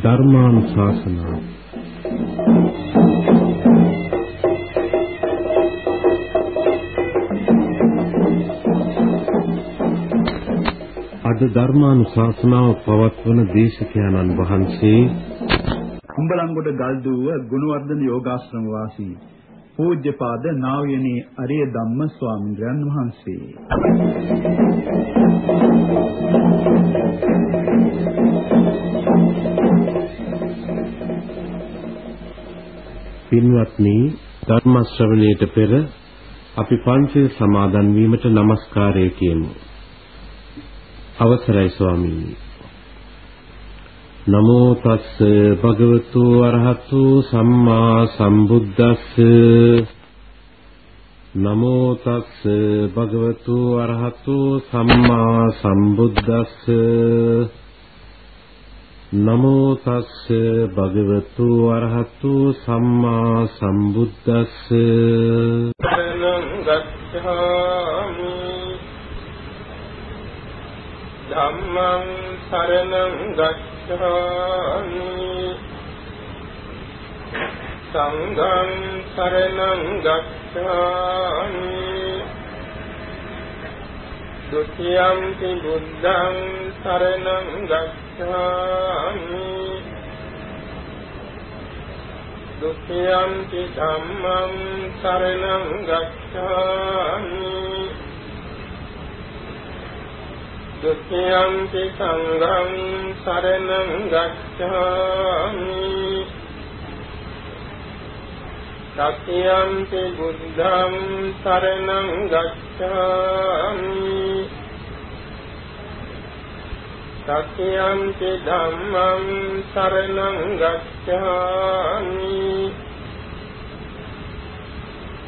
ධර්මානුශාසනාව. අද ධර්මානුශාසනාව පවත්වන දේශකයන්න් වහන්සේ කුඹලංගොඩ ගල්දුව ගුණවර්ධන යෝගාශ්‍රම වාසී පූජ්‍යපාද නා වූ යනේ අරිය ධම්ම ස්වාමීන් වහන්සේ. පින්වත්නි ධර්ම ශ්‍රවණයට පෙර අපි පංචේ සමාදන් වීමට নমස්කාරය කියමු. අවසරයි ස්වාමීනි. නමෝ තස්ස භගවතු අරහතු සම්මා සම්බුද්දස්ස. නමෝ තස්ස භගවතු අරහතු සම්මා සම්බුද්දස්ස. නමෝ තස්ස භගවතු අරහතු සම්මා සම්බුද්දස්ස. සරණං ගච්ඡාමි ධම්මං සරණං ගච්ඡාමි ගච්ඡාමි සංඝං සරණං ගච්ඡාමි ဒုတိယံ ති බුද්ධං සරණං ගච්ඡාමි ဒုတိယံ ති ධම්මං සරණං ගච්ඡාමි දුක්ඛයන්ති සංඝං සරණං ගච්ඡාමි සත්‍යන්ති බුද්ධං සරණං ගච්ඡාමි සත්‍යන්ති ධම්මං සරණං ගච්ඡාමි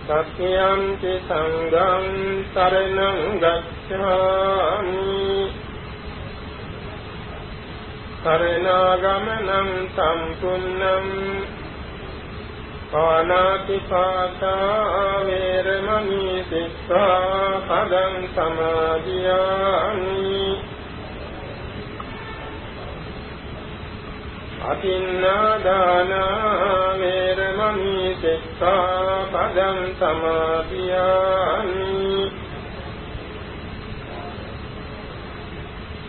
සත්‍යන්ති සංඝං සරණං ගච්ඡාමි සරණාගමනං සම්පුන්නං පානාති පාතා වේරමණී සික්ඛාපදං සමාදියාමි। අතින්නාදානා වේරමණී සික්ඛාපදං සමාදියාමි।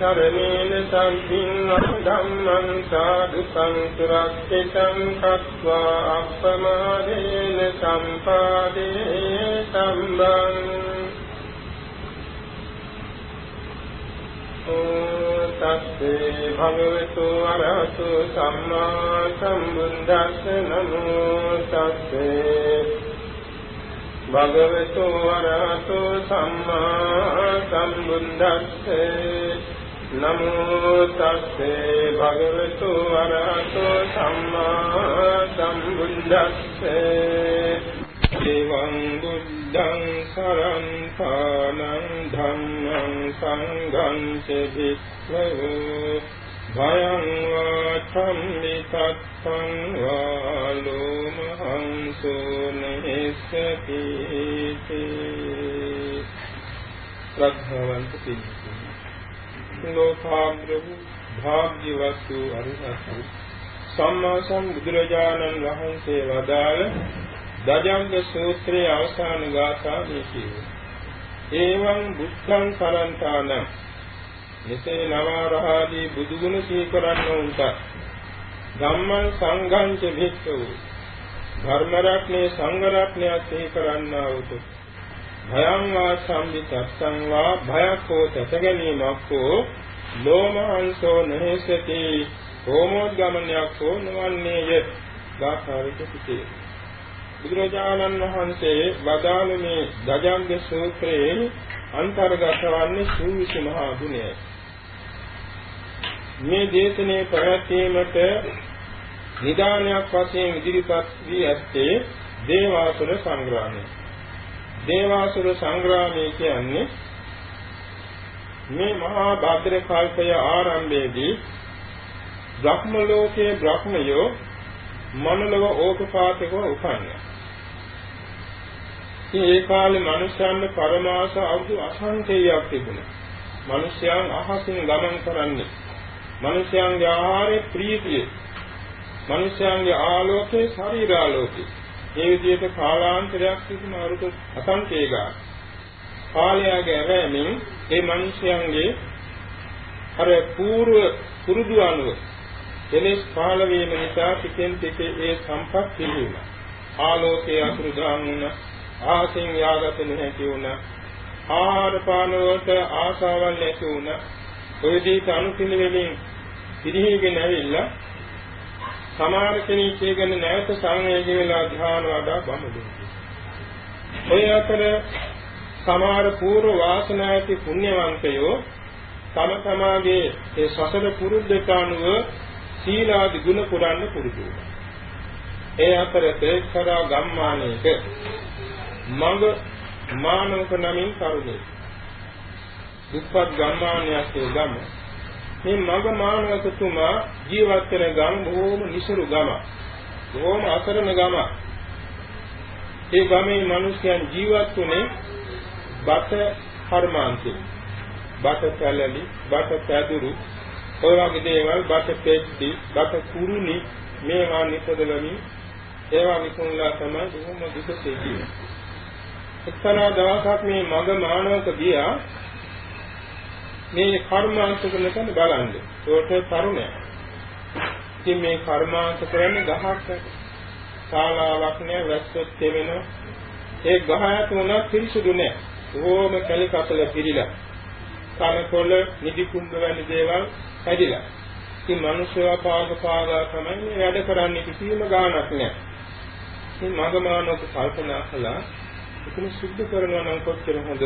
සරණේන සම්පින් ධම්මං සාදු සංසුරක්ඛිතං කତ୍වා අප්පමාදේන සම්පාදේ සම්බං තස්සේ භගවතු අරහතු සම්මා සම්බුද්දස්ස නමෝ තස්සේ භගවතු වරහතු සම්මා සම්බුද්දස්සේ නමෝ තස්සේ භගවතු වරහතෝ සම්මා සම්බුද්දස්සේ. එවං බුද්ධං සරණානං ධම්මං සංඝං චිත්තෝ භයං වාචම් විතත්තං වාලෝමහං සෝනහෙස්සති ශ්‍රද්ධාවන්ත පිළිතුරු ලෝකාග්‍ර වූ භාග්‍යවත් වූ අරිහත් සම්මා සම්බුදුරජාණන් වහන්සේ වදාළ දජංග සූත්‍රයේ අවසාන ගාථා මේ කියවේ. ඒවං බුද්ධං සරන්තාන මෙසේ නවරහදී බුදුගුණ සීකරන්න උන්ට ධම්මං සංඝං ච භික්ඛු ධර්ම රත්නේ සංඝ රත්නය සීකරන්නා උතුම් භයං වා සම්විතස්සං වා භයක් හෝ තැත ගැනීමක් හෝ ලෝමහංසෝ නහෙසති හෝමෝද්ගමනයක් හෝ නොවන්නේය ගාථාවිත සිටේ බුදුරජාණන් වහන්සේ වදාළ මේ දජංග සූත්‍රයේ අන්තර්ගත වන්නේ සූවිසි මහා ගුණයයි මේ දේශනේ පැවැත්වීමට නිදානයක් වශයෙන් ඉදිරිපත් වී ඇත්තේ දේවාසුර සංග්‍රාමය. දේවාසුර සංග්‍රාමය කියන්නේ මේ මහා භද්‍ර කල්පය ආරම්භයේදී බ්‍රහ්ම ලෝකයේ බ්‍රහ්මයෝ මනලව ඕපපාතකව උපන්නා. ඉතින් ඒ කාලේ මිනිස්යන්ගේ පරමාස අවුරුදු අසංඛේයයක් තිබුණා. මිනිස්යන් අහසින් ගමන් කරන්නේ. මිනිස්යන්ගේ ආහාරේ ප්‍රීතිය. මිනිස්යන්ගේ ආලෝකේ ශරීරාලෝකේ. මේ විදිහට කාලාන්තරයක් තිබුණ අවුරුදු අසංඛේයක. කාලයගේ ඇරෙමින් ඒ මිනිස්යන්ගේ අර పూర్ව පුරුදු අනුව කෙලෙස් පහළ වීම නිසා ටිකෙන් ටික ඒ සම්පත් පිළිුණා. ආලෝකයේ අතුරු දාන් වුණා. ආසෙන් යාගත නොහැකි වුණා. ආහාර පාන වලට ආසාවල් නැති වුණා. ඔය විදිහට අනුපිළිවෙලින් පිළිහිගෙන ඇවිල්ලා සමහර කෙනෙක් කියන නැවත සංවේග වෙලා ධ්‍යාන වඩා බමුදුයි. ඔය අතර සමහර పూర్ව වාසනා ඇති පුණ්‍යවන්තයෝ තම තමාගේ ඒ සසර පුරුද්දට අනුව සීලාදි ගුණ පුරන්න පුරුදු වුණා. ඒ අතරේ එක්තරා ගම්මානයක මඟ මානවක නමින් කරුණේ. දුප්පත් ගම්මානයක් ඒ ගම. මේ මඟ මානවකතුමා ජීවත් වෙන ගම් බොහොම නිසරු ගම. බොහොම අසරණ ගම. ඒ ගමේ මිනිසයන් ජීවත් වුණේ බත කර්මාන්තේ. බත කැලලි, බත පැදුරු, ඔය වගේ දේවල් බත පෙට්ටි, බත කුරුනි මේවා නිපදවමින් ඒවා විකුණලා තමයි බොහොම දුකසේ ජීවත් එක්තරා දවසක් මේ මග මානවක ගියා මේ කර්මාන්ත කරන තැන බලන්න. ඒකට තරුණයා. ඉතින් මේ කර්මාන්ත කරන්නේ ගහක් ශාලාවක් නෑ වැස්සොත් තෙමෙනවා. ඒ ගහ ඇතුළත පිරිසුදු නෑ. ඕම කැලිකපල පිළිලා. කනකොළ නිදි කුඹ වැනි දේවල් හැදිලා. ඉතින් මිනිස්සුව පාග පාගා තමයි වැඩ කරන්නේ කිසිම ගාණක් නෑ. ඉතින් මගමානෝක කල්පනා කළා එතන සුද්ධ කරනවා නම් කොච්චර හොඳද?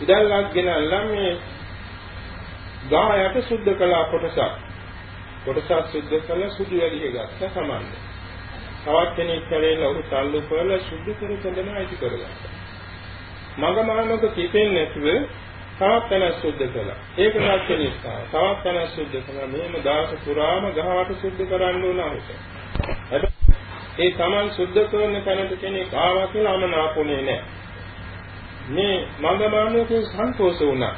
ඉදල්ලක් ගෙනල්ලා මේ ගායට සුද්ධ කළා කොටසක්. කොටසක් සුද්ධ කළා සුදු වැඩි ගත්ත සමන්න. තවත් කෙනෙක් කරේලා උරු තල්ලු කරලා සුද්ධ කර දෙන්න ඇති කරගත්තා. මගමානක කිපෙන්නේ නැතුව තවත් තැනක් සුද්ධ කළා. ඒක සත්‍ය නිසා තවත් තැනක් සුද්ධ කළා. මේම දාස පුරාම ගහවට සුද්ධ කරන්න ඕන අවශ්‍යයි. ඒ Taman සුද්ධ කරන තැනට කෙනෙක් ආවා කියලා අමනාපුනේ නැහැ. මේ මඟමානුකේ සන්තෝෂ වුණා.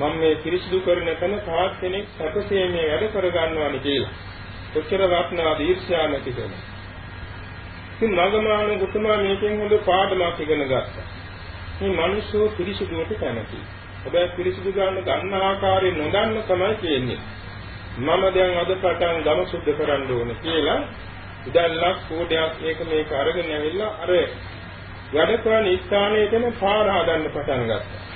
මම මේ පිරිසිදු කරන තැන තවත් කෙනෙක් සැපසේ මේ වැඩ කරගන්නවානි කියලා. කොච්චර වටනා දීර්ෂ්‍යා නැති කෙනෙක්. ඉතින් මඟමානු ගුතුමා මේකෙන් හොඳ පාඩමක් ඉගෙන ගත්තා. මේ මිනිස්සු පිරිසිදුවට කැමති. හැබැයි පිරිසිදු ගන්න ගන්න ආකාරය නොදන්න තමයි කියන්නේ. මම දැන් අද පටන් ගම සුද්ධ කරන්න ඕන කියලා ඉදල්ලක් කෝඩයක් මේක මේක අරගෙන ඇවිල්ලා අර වැඩ කරන ස්ථානයේදම පාර හදන්න පටන් ගත්තා.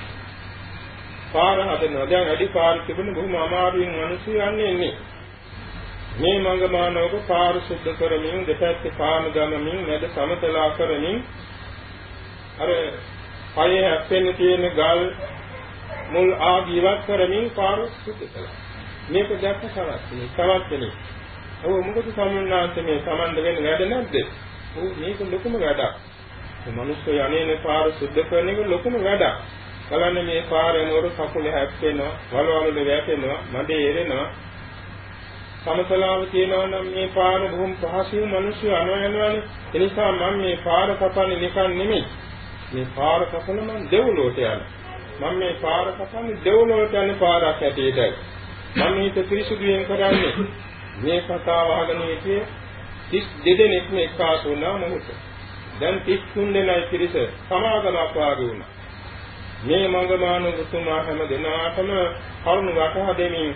පාර හදනවා. දැන් වැඩි පාර තිබුණ බොහොම අමාරුවෙන් මිනිස්සු යන්නේ ඉන්නේ. මේ මංගමානෝක පාර සුද්ධ කරමින් දෙපැත්තේ පාන ගමමින් මැද සමතලා කරමින් අර පයේ හැප්පෙන්න තියෙන ගල් මුල් ආදීවත් කරමින් පාර සුද්ධ කළා. මේක දැක්ක සවත් කෙනෙක් තවත් කෙනෙක් ඔව් මොකද සම්මානාන්ත මේ සමන්ද වෙන වැඩ නැද්ද? ඔව් මේක ලොකුම වැඩක්. මේ මිනිස්සු යන්නේනේ පාර සුද්ධ කරන එක ලොකුම වැඩක්. බලන්න මේ පාරේ නෝර කකුල හැප්පෙනවා, වලවලුද වැටෙනවා, මඩේ එරෙනවා. සමතලාව තියෙනවා නම් මේ පාර බොහොම පහසුවෙන් මිනිස්සු අනවයනවානේ. ඒ නිසා මම මේ පාර කපන්නේ නිකන් නෙමෙයි. මේ පාර කපන මම දෙව්ලොවට යනවා. මම මේ පාර කපන්නේ දෙව්ලොවට යන පාරක් ඇටියටයි. මම මේක පිරිසුදුයෙන් කරන්නේ මේ කතාව අහගෙන හිටියේ 32 දෙනෙක්ම එක්කාසු වුණා මොහොත. දැන් 33 දෙනයි පිරිස සමාගමක් වාගේ වුණා. මේ මඟමාන උතුමා හැම දිනාටම කරුණ වටහා දෙමින්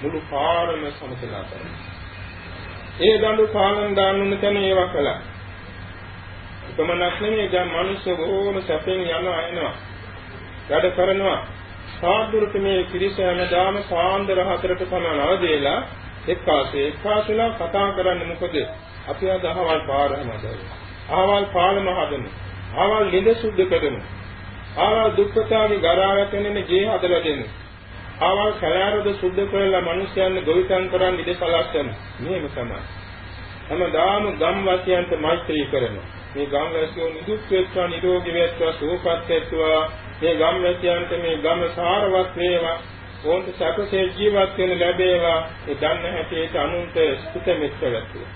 මුළු පාරම සමතලා කරනවා. ඒ දඬු පාලන දාන්නුන තැන ඒවා කළා. එකමනක් නෙමෙයි දැන් මිනිස්සු බොහෝම සැපෙන් යනවා එනවා. වැඩ කරනවා. සාදුරුට මේ පිරිස හැමදාම සාන්දර හතරට පමණ අවදීලා එක්කාසේ එක්කාසලා කතා කරන්නේ මොකද? අපි අද අහවල් පාර හදමු. අහවල් පාලම හදමු. අහවල් ළිඳ සුද්ධ කරමු. අහවල් දුක්ඛතාවේ ගරාවැටෙන්නේ ගේ හදලා දෙමු. අහවල් කලාරද සුද්ධ කරලා මිනිස්යන් ගොවිතැන් කරන් ඉඳ සලස්සමු. මේක තමයි. හැමදාම ගම්වාසීන්ට මෛත්‍රී කරනවා. මේ ගම්වාසීෝ නිදුක් වෙත්වා නිරෝගී වෙත්වා සුවපත් වෙත්වා මේ ගම්වාසීන්ට මේ ගම සාරවත් වේවා ඕන්ට සැපසේ ජීවත් වෙන්න ලැබේවා ඒ දන්න හැටියට අනුන්ට සුත මෙත්ත වෙත්වා.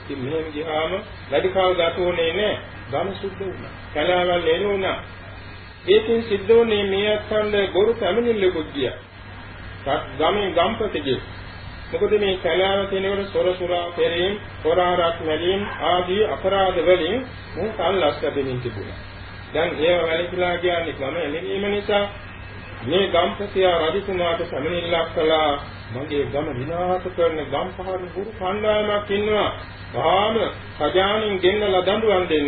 ඉතින් මෙහෙම ගියාම වැඩි කාල ගත වුණේ නැහැ. ගම සුද්ධ වුණා. කලාවල් එළුණා. ඒකෙන් සිද්ධ වුණේ මේ අත්හඬ බොරු පැමිණිල්ලකුත් ගියා. ගමේ ගම්පතිගේ මොකද මේ කලාව කෙනෙකුට සොරසුරා පෙරීම්, හොරාරක් මැලීම් ආදී අපරාධ වලින් මු කල්ලස් ලැබෙමින් තිබුණා. දැන් ඒව වැළකීලා කියන්නේ ගම එළවීම නිසා මේ ගම්පතියා රජතුමාට සමනිල්ලක් කළා මගේ ගම විනාශ කරන ගම්පහර ගුරු කණ්ඩායමක් ඉන්නවා. තාම සජානින් ගෙන්නලා දඬුවම් දෙන්න.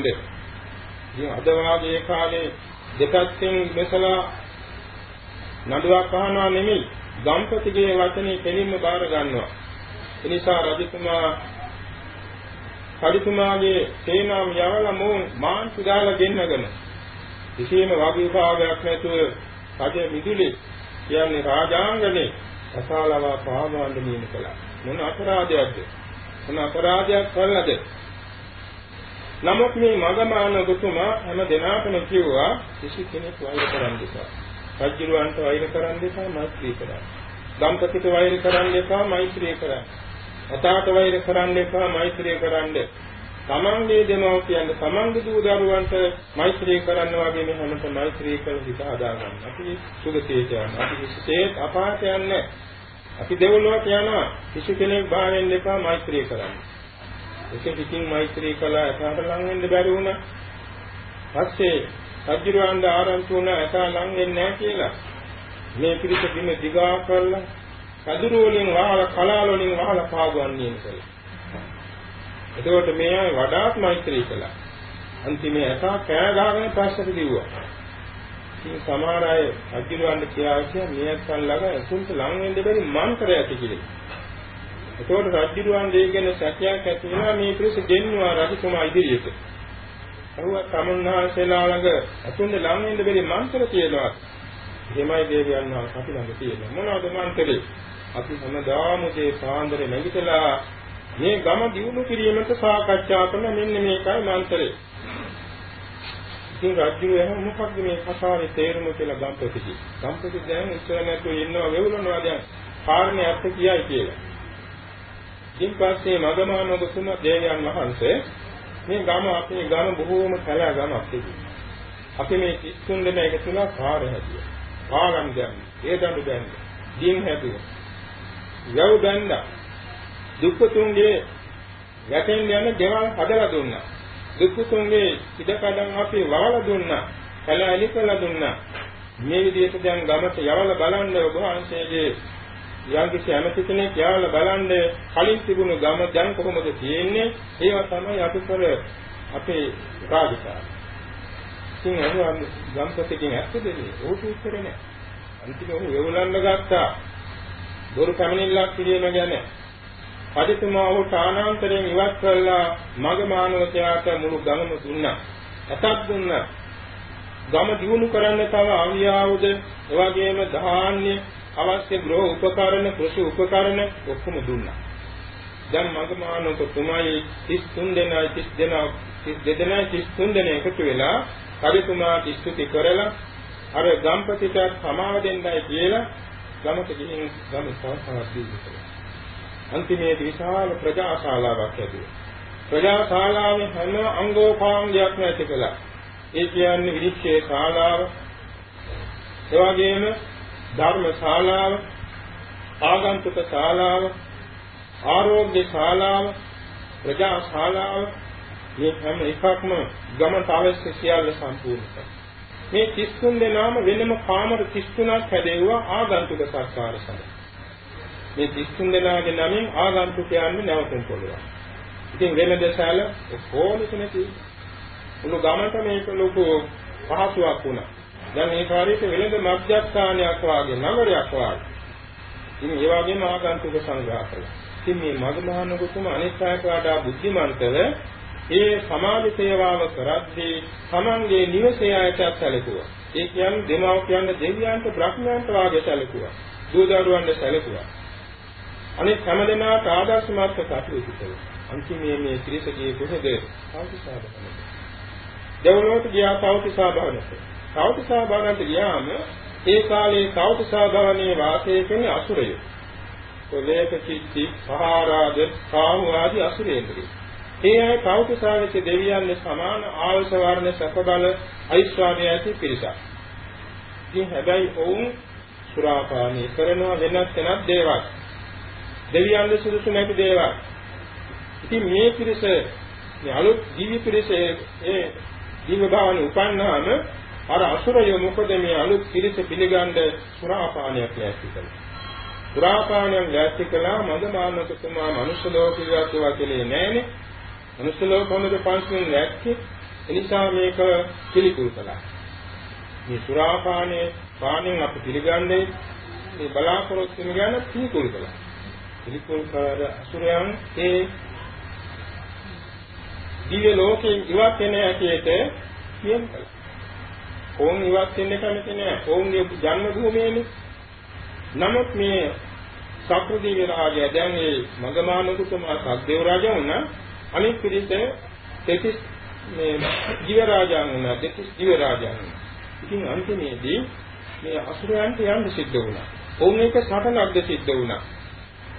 ඉතින් අද වාගේ කාලේ දෙපැත්තෙන් මෙසලා නඩුවක් අහනවා නෙමෙයි ගම්පතිගේ වචනේ දෙලින්ම බාර ගන්නවා. ඒ නිසා රජතුමා රජතුමාගේ සේනාව යවලා මොන් මාන්තු දාලා ගෙන්නගෙන කිසියම් වගවිභාගයක් නැතුව රජ මිදුලේ කියන්නේ රාජාංගනේ අසාලව පාවන්න නියම කළා. මොන අපරාධයක්ද? මොන අපරාධයක් කළාද? නමුත් මේ මගමාන ගුතුමා හැම දිනකම කිව්වා කිසි කෙනෙක් වෛර කරන්න එපා. රජුලවන්ට වෛර කරන්න එපා මෛත්‍රී කරන්න. දම්පතිට වෛර කරන්න එපා මෛත්‍රී කරන්න. අතාට වෛර කරන්න එපා මෛත්‍රී කරන්න. තමන්ගේ දෙමව්පියන් තමන්ගේ දූ දරුවන්ට මෛත්‍රී කරන්න වගේ මේ හැමත මෛත්‍රී කරන හිත හදාගන්න. අපි සුගතියට යනවා. අපි කිසිසේත් අපායට යන්නේ අපි දෙවොලට යනවා. කිසි කෙනෙක් බාහිරින් එපා මෛත්‍රී කරන්න. ඒක පිටින් මෛත්‍රී කළා එතනට ලං වෙන්න බැරි වුණා. පස්සේ රජුරවන්ද ආරංචි වුණා එතන ලං වෙන්නේ නැහැ කියලා. මේ පිරිස බිම දිගා කරලා කදුරු වලින් වහලා කලාල වලින් වහලා පාගවන්නේ කියලා. එතකොට මේ අය වඩාත් මෛත්‍රී කළා. අන්තිමේ එසා කෑ ගහගෙන පස්සට දිව්වා. ඉතින් සමහර අය අජිලවන්න කියලා කිය මේ අත්සන් ළඟ එතුන්ට ලං වෙන්න බැරි මන්ත්‍රය ඇති කියලා. එතකොට රජුරුවන් දෙයගෙන සත්‍යයක් ඇති වෙනවා මේ පිරිස ගෙන්නවා රජතුමා ඉදිරියට. අරුව තමුන්හන්සේලා ළඟ අතුන්ද ලං වෙන්න බැරි මන්ත්‍ර තියෙනවා. එහෙමයි දේවයන් වහන්සේ අපි ළඟ තියෙනවා. මොනවද මන්ත්‍රේ? අපි හැමදාම මේ පාන්දරේ නැගිටලා මේ ගම දියුණු කිරීමට සාකච්ඡා කරන මෙන්න මේකයි මන්ත්‍රේ. ඉතින් රජු එහෙම මොකක්ද මේ කතාවේ තේරුම කියලා ගම්පතිටි. ගම්පති දැන් ඉස්සර නැතුව ඉන්නවා වෙවුලනවා දැන් කාරණේ අර්ථ කියයි කියලා. ඉතින් පස්සේ මගමාන ඔබතුම දේවයන් වහන්සේ මේ ගම අපේ ගම බොහෝම කලා ගමක් තිබුණා. අපි මේ 33 දෙනා එකතුලා කාර්ය හැදුවා. පාගම් දැම්මා. ඒ දඬු දැම්මා. දින් හැදුවා. යව් දැන්නා. දුක්ඛතුන්ගේ යටෙන් යන දේවල් හදලා දුන්නා. දුක්ඛතුන්ගේ ඉඩකඩම් අපි වහලා දුන්නා. කලැලි කළා දුන්නා. මේ විදිහට දැන් ගමට යවලා බලන්න ඔබ වහන්සේගේ යම්කිසි ඇමති කෙනෙක් යවලා බලන්න කලින් තිබුණු ගම දැන් කොහොමද තියෙන්නේ? ඒවා තමයි අපි කර අපේ රාජකාරී. ඉතින් අහුවා ගම්පතිකින් ඇත්තද මේ? ඕක උත්තරේ නැහැ. අන්තිම ඔහු එවුලන්න ගත්තා. බොරු කමිනිල්ලක් කිරීම ගැන. රජතුමා ඔහු තානාන්තරයෙන් ඉවත් කළා මග මානවකයාට මුළු ගමම දුන්නා. අතක් දුන්නා. ගම දියුණු කරන්න තව ආවියාවුද එවැගේම ධාන්‍ය අවශ්‍ය ගෘහ උපකරණ කෘෂි උපකරණ ඔක්කොම දුන්නා. දැන් මග මානවක තුමයි 33 දෙනා 30 දෙනා 32 දෙනා 33 දෙනා එකතු වෙලා රජතුමාට ස්තුති කරලා අර ගම්පතිට සමාව දෙන්නයි කියලා ගමට ගිහින් ගම සාසනාවක් දීලා. අන්තිමේ විශාල ප්‍රජාශාලාවක් ඇතුළේ. ප්‍රජාශාලාවේ හැම අංගෝපාංගයක්ම ඇති කළා. ඒ කියන්නේ විනිශ්චය ශාලාව, එවැගේම ධර්ම ශාලාව, ආගන්තුක ශාලාව, ආරෝග්‍ය ශාලාව, ප්‍රජා ශාලාව මේ හැම එකක්ම ගමන්ට අවශ්‍ය සියල්ල සම්පූර්ණ කරනවා. මේ 33 දෙනාම වෙනම කාමර 33ක් හැදෙව්වා ආගන්තුක සත්කාර සඳහා. මේ 33 දෙනාගේ නමින් ආගන්තුකයන්ව නැවතුම් පොළවා. ඉතින් වෙන දසාල කොහොමද නැති? මුළු ගමන්ට මේක ලොකු පහසුවක් වුණා. දැන් මේ කාර්යයට වෙළඳ මධ්‍යස්ථානයක් වාගේ නගරයක් වාගේ. ඉතින් ඒ වගේම ආගන්තුක සංග්‍රහ කළා. ඉතින් මේ මගමහානගතුම අනිත් අයට වඩා බුද්ධිමන්තව ඒ සමාජ සේවාව කරද්දී තමන්ගේ නිවසේ අයටත් සැලකුවා. ඒ කියන්නේ දෙමව්පියන්ට දෙවියන්ට බ්‍රහ්මයන්ට වාගේ සැලකුවා. දූ දරුවන්ට සැලකුවා. අනිත් හැමදෙනාට ආදර්ශමත් කටයුතු කළා. අන්තිමේ මේ ත්‍රිසකයේ කොහෙද තවතිසා බලන්න. දෙවලොවට ගියා තවතිසා බලන්න. තවතිසා බලන්න ගියාම ඒ කාලේ තවතිසා භවනේ වාසය කරන අසුරයෝ. කොලේක චිත්ති සහාරාද කාමු ආදී අසුරේන්ද්‍රයෝ. ඒ අය තවතිසාවිත දෙවියන්ගේ සමාන ආයස වර්ණ සැප බල ඓශ්වර්ය ඇති පිරිසක්. ඉතින් හැබැයි ඔවුන් සුරාපානය කරනවා වෙනත් වෙනත් දේවල්. දෙවියන්ගේ සුදුසු නැති දේවල්. ඉතින් මේ පිරිස මේ අලුත් දිවි පිරිස ඒ දිව්‍ය භාවන උපන්නාම අර අසුරය මොකද මේ අලුත් පිරිස පිළිගන්න සුරාපානයක් ලෑස්ති කළා. සුරාපානයක් ලෑස්ති කළා මදමානකතුමා මනුෂ්‍ය ලෝකයට වකලේ නැහැනේ. මනුෂ්‍ය ලෝකවලද පංචෙන් නැක්කේ. එනිසා මේක පිළිකුල් කළා. මේ සුරාපානයේ පාණයෙන් අපි පිළිගන්නේ මේ බලාපොරොත්තු වෙන ගැන පිළිකුල් කළා. පිළිකුල් කර අසුරයන් ඒ දිව්‍ය ලෝකයෙන් ඉවත් වෙන හැටියට කියන කළා. ඕන් ඉවත් වෙන්න කැමති නෑ. ඕන්ගේ ජන්ම භූමියනේ. නමුත් මේ සක්‍රදීව රාජය දැන් මේ මගමානුතුමා සක්දේව රාජා වුණා. අනිත් පිරිස දෙතිස් මේ ජීව රාජා වුණා. දෙතිස් ජීව රාජා වුණා. ඉතින් අන්තිමේදී මේ අසුරයන්ට යන්න සිද්ධ වුණා. ඔවුන් එක සටනක්ද සිද්ධ වුණා.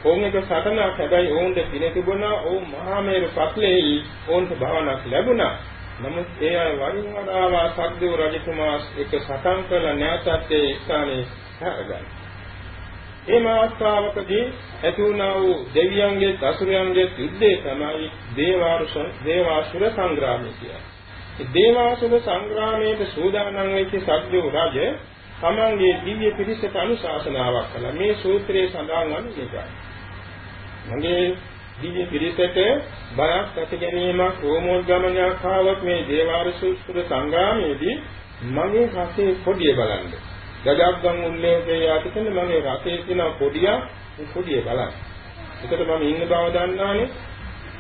ඔවුන් එක සටනක් හැබැයි ඔවුන්ට පින තිබුණා. ඔවුන් මහා මේරු පත්ලෙහි ඔවුන්ට භවනක් ලැබුණා. නමුත් ඒ අය වරින් වර ආවා සක්දේව රජතුමා එක සටන් කළ නැවතත් ඒ ස්ථානයේ හැරගන්න. මේ අවස්ථාවකදී ඇති වුණා වූ දෙවියන්ගේ අසුරයන්ගේ යුද්ධය තමයි දේවාරුස දේවාසුර සංග්‍රාමය කියන්නේ. මේ දේවාසුර සංග්‍රාමයේ සූදානම් වෙච්ච සක්දේව රජ තමන්ගේ දිව්‍ය පිරිසට අනුශාසනාවක් කළා. මේ සූත්‍රයේ සඳහන් වන්නේ ඒකයි. මගේ දිව්‍ය පිරිසට බයක් ඇති ගැනීමක් රෝමෝල් ගමනයක් ආවොත් මේ දේවාරසුස්තුර සංග්‍රාමයේදී මගේ රසයේ පොඩිය බලන්න. ගජග්ගම් උල්ලේඛයේ යටිකන මගේ රසයේ තියෙන පොඩිය මේ පොඩිය බලන්න. එතකොට මම ඉන්න බව දන්නානේ.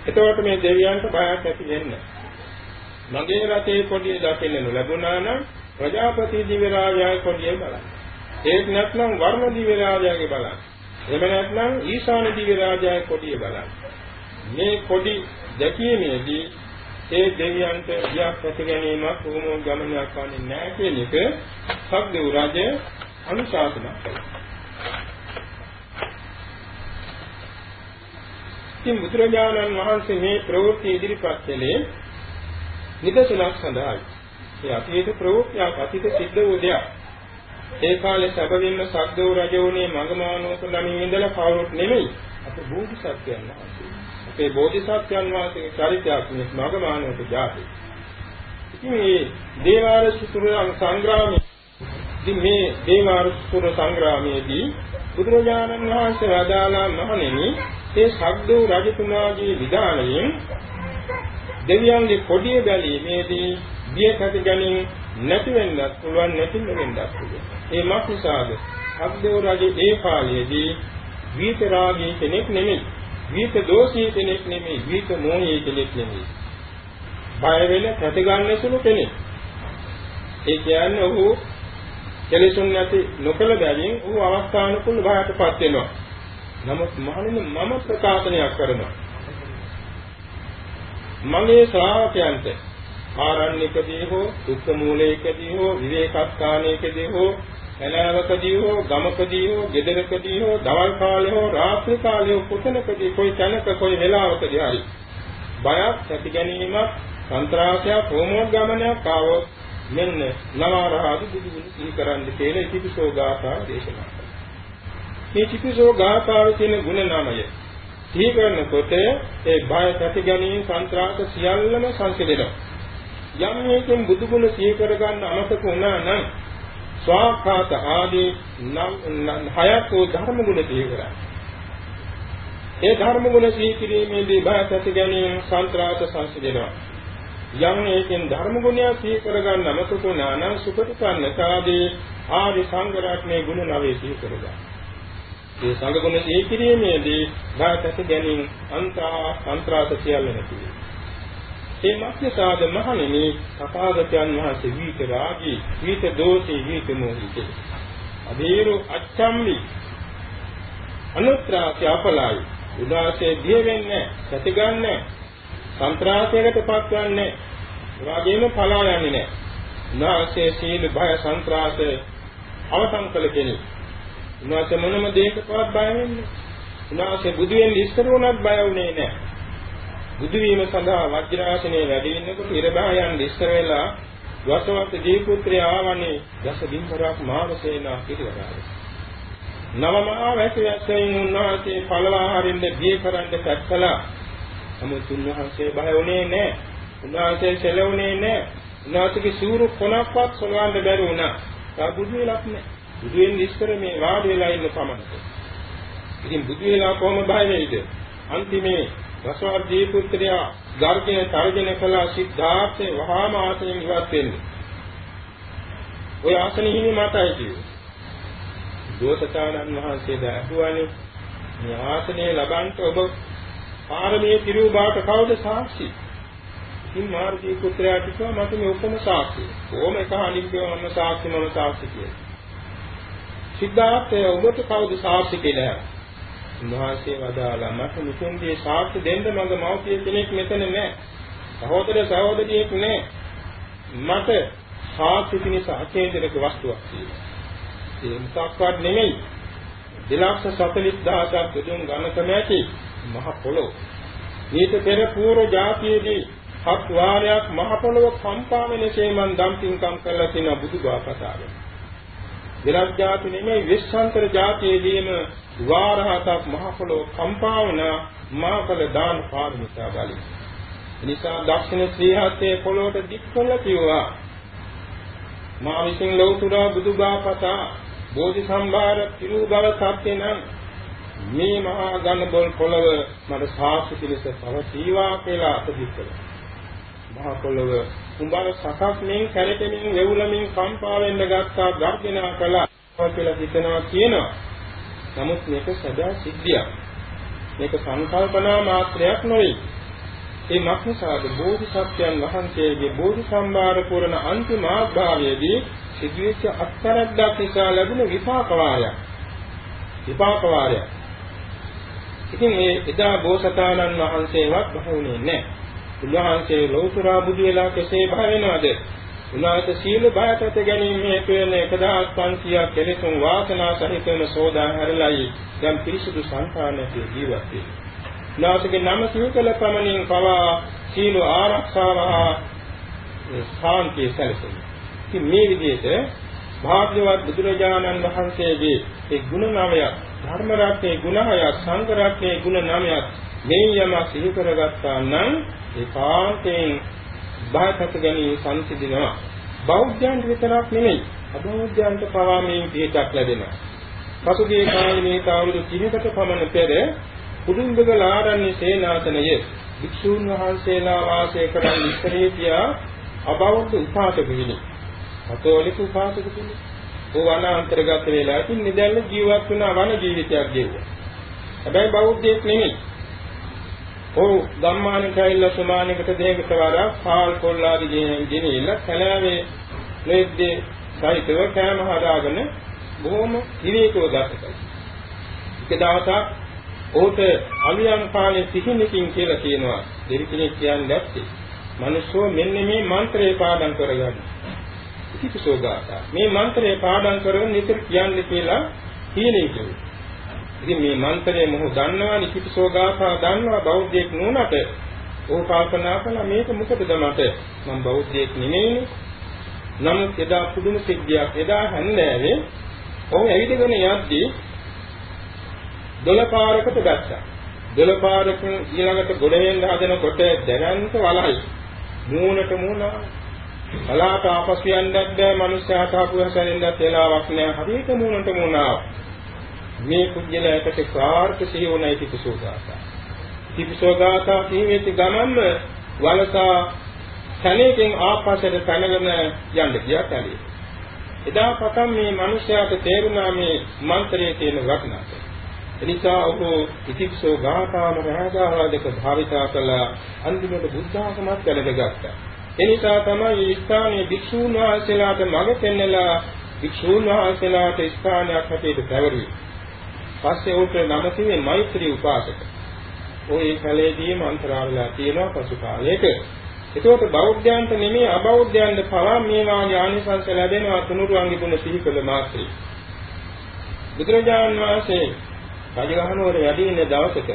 එතකොට මේ දෙවියන්ට බයක් ඇති වෙන්නේ. මගේ රටේ පොඩිය දකින්න ලැබුණා නම් ප්‍රජාපති දිව්‍ය රාජයාගේ කොඩිය බලන්න. ඒක නැත්නම් වර්ණ දිව්‍ය රාජයාගේ බලන්න. එහෙම නැත්නම් ඊශාන දිව්‍ය රාජයාගේ කොඩිය බලන්න. මේ කොඩි දැකීමේදී ඒ දෙවියන්ට ගියක් ඇති ගැනීමක් කොහොම ගමනයක් වන්නේ නැහැ කියන එක සක්දේව රජය අනුශාසනා කළා. ඉතින් බුදුරජාණන් වහන්සේ මේ ප්‍රවෘත්ති ඉදිරිපත් කළේ නිදසුනක් සඳහායි. ඒ අතීත ප්‍රවෘත්තියක් අතීත සිද්ධ වූ දෙයක්. ඒ කාලේ සැබවින්ම සද්දෝ රජ වුණේ මගමානෝක ළමින් ඉඳලා කවුරුත් නෙමෙයි. අපේ බෝධිසත්වයන් වහන්සේ. අපේ බෝධිසත්වයන් වහන්සේගේ චරිතයක් මේ මගමානෝක ජාති. ඉතින් මේ දේවාර සුතුරන් සංග්‍රාමයේ ඉතින් මේ දේවාර සුතුර සංග්‍රාමයේදී බුදුරජාණන් වහන්සේ වදාළා මහණෙනි ඒ සද්දෝ රජතුමාගේ විධානයෙන් දෙවියන්ගේ කොඩිය බැලීමේදී බිය කැටි ගැනීම නැති වෙන්නත් පුළුවන් නැති වෙන්නත් පුළුවන්. ඒ මක්නිසාද අබ්දේව රජේ ඒ කාලයේදී වීත රාගී කෙනෙක් නෙමෙයි. වීත දෝෂී කෙනෙක් නෙමෙයි. වීත මොහී කෙනෙක් නෙමෙයි. බය වෙන කැටි ගන්න සුළු කෙනෙක්. ඒ කියන්නේ ඔහු කෙලෙසුන් නැති නොකල බැවින් ඔහු අවස්ථානුකූල භාවයටපත් වෙනවා. නමුත් මහණෙනි මම ප්‍රකාශනයක් කරනවා. මගේ ශ්‍රාවකයන්ට ආරණ්‍යකදී හෝ දුක්ඛ මූලයකදී හෝ විවේකස්ථානයකදී හෝ කලාවකදී හෝ ගමකදී හෝ ගෙදරකදී හෝ දවල් කාලේ හෝ රාත්‍රී කාලේ හෝ කුතනකදී කොයි තැනක කොයි වෙලාවකදී හරි බයක් ඇති ගැනීමක් සන්ත්‍රාසයක් හෝමෝග ගමනයක් ආවොත් මෙන්න නවරහදු බුදුගුණ සිහි කරන්න කියලා ඉතිපිසෝ ගාථා දේශනා කළා. මේ ඉතිපිසෝ ගාථාවේ තියෙන ගුණ නාමය සිහි කරනකොට ඒ බය ඇති ගැනීම සන්ත්‍රාස සියල්ලම සංසිඳෙනවා. යම් මේකෙන් බුදුගුණ සිහි කරගන්න අමතක වුණා නම් ස්වාඛාත ආදී නම් හයක් වූ ධර්ම ගුණ සිහි කරා. ඒ ධර්ම ගුණ සිහි කිරීමේදී බයත් ඇති ගැනීම සන්ත්‍රාත සංසිඳෙනවා. යම් මේකෙන් ධර්ම ගුණය සිහි කරගන්න අමතක වුණා නම් සුපටිපන්නතාදී ආදි සංඝ රත්නයේ ගුණ නවේ සිහි කරගන්න. ඒ සංඝ ගුණ සිහි කිරීමේදී බයත් ඇති ගැනීම අන්තා සන්ත්‍රාත සියල්ල නැති වෙනවා. ඒ මක්නිසාද මහණෙනි තථාගතයන් වහන්සේ වීත රාගී වීත දෝෂී වීත මොහිතේ අදීරු අච්ඡම්මි අනුත්‍රාති අපලයි උදාසේ බිය වෙන්නේ ප්‍රතිගන්නේ සන්ත්‍රාසයකට පත්වන්නේ එවාගෙම පලා යන්නේ නැහැ. උන්වහන්සේ සීල භය සන්ත්‍රාස අවසන් කළ කෙනෙක්. උන්වහන්සේ මොනම දෙයකටවත් බය වෙන්නේ. උන්වහන්සේ බුදු වෙන්න ඉස්සර වුණත් බය වුණේ නැහැ. බුදු වීම සඳහා වජ්‍රාසනයේ වැඩි වෙනකොට ඉරබායන් ඉස්සර වෙලා වසවත දීපුත්‍රය ආවනේ දස බිම්බරක් මාවසේනා පිළිවරාවේ. නවමහා වැසියස්යෙන් උන්වහන්සේ පළවා හරින්න බිය කරන්න පැත්තලා නමුත් උන්වහන්සේ බය වුණේ නැහැ. උන්වහන්සේ සැලුනේ නැහැ. උන්වහන්සේගේ සූරු කොනක්වත් සොලවන්න බැරි වුණා. තා බුදු වෙලක් නැහැ. බුදු වෙන්න ඉස්සර මේ වාඩි වෙලා ඉන්න පමණට. ඉතින් බුදු වෙලා කොහොම බය වෙයිද? අන්තිමේ රසවර්ධී පුත්‍රයා ගර්ජන තර්ජන කළ සිද්ධාර්ථේ වහාම ආසනෙන් ඉවත් වෙන්නේ. ඔය ආසනෙ හිමි මාතයි කිව්වේ. දෝසතානන් වහන්සේ දැක්ුවානේ මේ ආසනය ලබන්ට ඔබ පාරමී පිරූ බාට කවුද සාක්ෂි? ඉතින් මාර්ගී පුත්‍රයා කිව්වා මට මේ ඔක්කොම සාක්ෂි. කොහොම එක අනිත්‍යව මම සාක්ෂි මම සාක්ෂි කියලා. සිද්ධාර්ථය ඔබට කවුද සාක්ෂි කියලා. උන්වහන්සේ වදාලා මට මුතුන්ගේ සාක්ෂි දෙන්න මගේ මව්පිය කෙනෙක් මෙතන නැහැ. සහෝදර සහෝදරියෙක් නැහැ. මට සාක්ෂි පිණිස අකේන්දරක වස්තුවක් තියෙනවා. ඒ මොකක්වත් නෙමෙයි. 240000ක් බුදුන් ගණකම ඇති මහ පොළොව. මේක පෙර පූර්ව જાතියේදී හත් වාරයක් මහ පොළොව කම්පා වෙනසේ මන් දම්පින්කම් කරලා තියෙන බුදුබා කතාවේ. විරත් જાති නෙමෙයි විශ්වාන්තර જાතියේදීම වාරහතක් මහ පොළොව කම්පා වුණ මාකල දාන පාරමිතා බලි. නිසා දක්ෂිණ ශ්‍රී හත්තේ පොළොවට දික් කළා කිව්වා. මා විසින් ලෞතුරා බුදුබා පතා බෝධි සම්භාර පිරු බව සත්‍ය නම් මේ මහා ඝන බොල් පොළව මට සාක්ෂි පිළිස පවතිවා කියලා අතදික් කළා. මහා පොළව උඹල සකස් මෙන් කැරෙමින් වෙවුලමින් කම්පා වෙන්න ගත්තා ගර්ජනා කළා කියලා හිතනවා කියනවා. නමුත් මේක සදා සිද්ධියක්. මේක සංකල්පනා මාත්‍රයක් නෙවෙයි. ඒ මක්නිසාද බෝධිසත්වයන් වහන්සේගේ බෝධි සම්භාර පුරණ අන්තිම ආභාවයේදී සිදුවෙච්ච අත්තරක්දක් නිසා ලැබුණ විපාක වාරයක්. විපාක වාරයක්. ඉතින් ඒ එදා බෝසතාණන් වහන්සේවත් බහුනේ නැහැ. උන්වහන්සේ ලෞතර බුදු වෙලා කෙසේ බහ වෙනවද? උන්වහන්සේ සීල බයකට ගැනීම හේතු වෙන 1500ක් කෙලෙසුන් වාසනා සහිතවම සෝදා හැරලයි යම් පිරිසුදු සංඛානයේ ජීවත් වෙන්නේ. උන්වහන්සේගේ නම සිහිකල පමණින් පවා සීල ආරක්ෂාව හා ශාන්තිය සැලසෙනවා. ඉතින් මේ විදිහට භාග්‍යවත් බුදුරජාණන් වහන්සේගේ ඒ ගුණ නවයක් ධර්ම රත්නයේ ගුණ හයක් සංඝ රත්නයේ ගුණ නවයක් මේ යම සිහි කරගත්තා නම් ඒකාන්තයෙන් බාහිරට ගැනීම සංසිඳිනවා. බෞද්ධයන්ට විතරක් නෙමෙයි අබෞද්ධයන්ට පවා මේ පිටක් ලැබෙනවා. පසුගිය කාලේ මේ අවුරුදු 30කට පමණ පෙර කුඩුම්බගල ආරණ්‍ය සේනාසනයේ වික්ෂූන් වහන්සේලා වාසය කරන ඉස්තරේ තියා අබෞද්ධ උපාසක කෙනෙක් කතෝලික උපාසක කෙනෙක් ਉਹ වනාන්තරගත වෙලා ඉතින් නිදැල්ල ජීවත් වුණ වන ජීවිතයක් ගෙවුවා. හැබැයි බෞද්ධයෙක් නෙමෙයි. ඔව් ගම්මානට ඇවිල්ලා සමානයකට දෙයකට වඩා පාල් කොල්ලාදී ගෙනියලා කලාවේ ලෙද්දේ සහිතව කෑම හදාගෙන බොහොම විවේකව ගත කළා. එක දවසක් ඔහුට අලියන් කාලේ සිහිනකින් කියලා කියනවා දෙවි කෙනෙක් කියන්නේ නැත්තේ. මිනිස්සු මෙන්න මේ මන්ත්‍රය පාඩම් කරගන්න. ඉතිපිසෝ ගාථා. මේ මන්ත්‍රය පාඩම් කරගෙන නිතර කියන්නේ කියලා කියන්නේ කිව්වා. ඉතින් මේ මන්ත්‍රය මොහු දන්නවා නිකිතසෝ ගාථා දන්නවා බෞද්ධයෙක් නුනට ਉਹ කල්පනා කළා මේක මොකටද මට? මම බෞද්ධයෙක් නෙමෙයිනේ. නමුත් එදා පුදුම සිද්ධියක් එදා හැන්දෑවේ ඔහු ඇවිදගෙන යද්දී දොළපාරකට ගත්තා. දොළපාරක ඊළඟට ගොඩ වෙන්න හදනකොට දැනන්ත වලයි මූණට මූණ අලාට ආපසු යන්නත් බෑ මිනිස්සයාට ආපු හැසෙන්නත් වෙලාවක් නෑ. හරියට මූණට මූණ ආවා. මේ කුජලයකට කාර්ක සිහි වුණයි තිපසෝගාතා. තිපසෝගාතා සිහිවෙච්ච ගමන්ම වලසා තැනකින් ආපස්සට පැනගෙන යන්න ගියා කැලේ. එදා පටන් මේ මිනිස්යාට තේරුණා මේ මන්ත්‍රයේ තියෙන වටිනාකම. එනිසා ඔහු ඉතිප්සෝ ගාථාම රහදාරාදක භාවිතා කළ අන්තිමට බුද්ධාගමත් වැළඳගත්තා. එනිසා තමයි ස්ථානයේ භික්ෂූන් වහන්සේලාට මඟ පෙන්නලා භික්ෂූන් වහන්සේලාට ස්ථානයක් හැටියට පැවරුවේ. පස්සේ උට නම කිව්වේ මෛත්‍රී උපාසක. ওই කැලේදීම අන්තරාලලා තියෙනවා පසු කාලයක. ඒකෝට බෞද්ධයන්ට නෙමෙයි අබෞද්ධයන්ට පවා මේ වාගේ ආනිසංස ලැබෙනවා තුනුරුවන්ගේ ගුණ සිහි කළ මාත්‍රේ. බුදුරජාණන් වහන්සේ රජගහනුවර වැඩි ඉන්න දවසක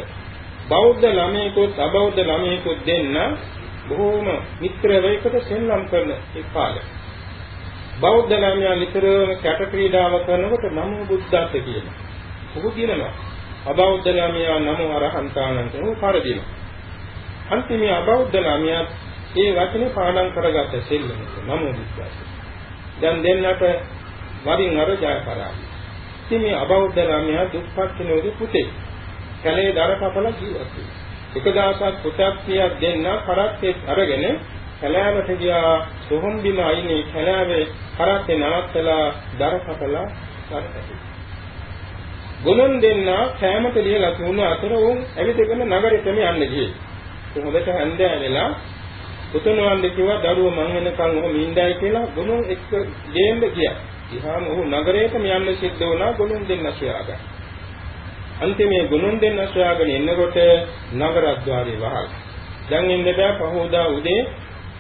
බෞද්ධ ළමයෙකුත් අබෞද්ධ ළමයෙකුත් දෙන්න බොහෝම මිත්‍රව එකට සෙල්ලම් කරන ඒ කාලේ. බෞද්ධ ළමයා නිතරම කැට ක්‍රීඩාව කරනකොට නමෝ බුද්දස්ස කියනවා. ඔහු කියනවා. අබෞද්ධ ළමයා නමෝ අරහන්තානන් කියනවා පරදිනවා. අන්තිමේ අබෞද්ධ ළමයා ඒ වචනේ පාඩම් කරගත්ත සෙල්ලමට නමෝ බුද්දස්ස. දැන් දෙන්නට වරින් අර ජය පරාජය. ඉතින් මේ අබෞද්ධ ළමයා දුප්පත් කෙනෙකුගේ පුතේ. කැලේ දර කපලා ජීවත් වෙනවා. එක දවසක් පුතක් කියක් දෙන්න කරත්තේ අරගෙන කැලෑවට ගියා සොහොන් බිම අයිනේ කැලෑවේ කරත්තේ නවත්තලා දර කපලා කරත්තේ. ගොනුන් දෙන්න කෑමට ලියලා තුන අතර උන් ඇවිදගෙන නගරෙටම යන්න ගියේ. ඒ හොඳට හැන්දෑ වෙලා පුතුණවන්ද කිව්වා දරුවෝ මං වෙනකන් ඔහොම ඉඳයි කියලා ගොනුන් එක්ක ගේන්න ගියා. ඉහාම ඔහු නගරයටම යන්න සිද්ධ වුණා ගොනුන් දෙන්න සොයාගන්න. අන්තිමේ ගුණුන් දෙන්න සොයාගෙන එනකොට නගරද්්වාරේ වහල්. දැන් ඉන්න බෑ පහෝදා උදේ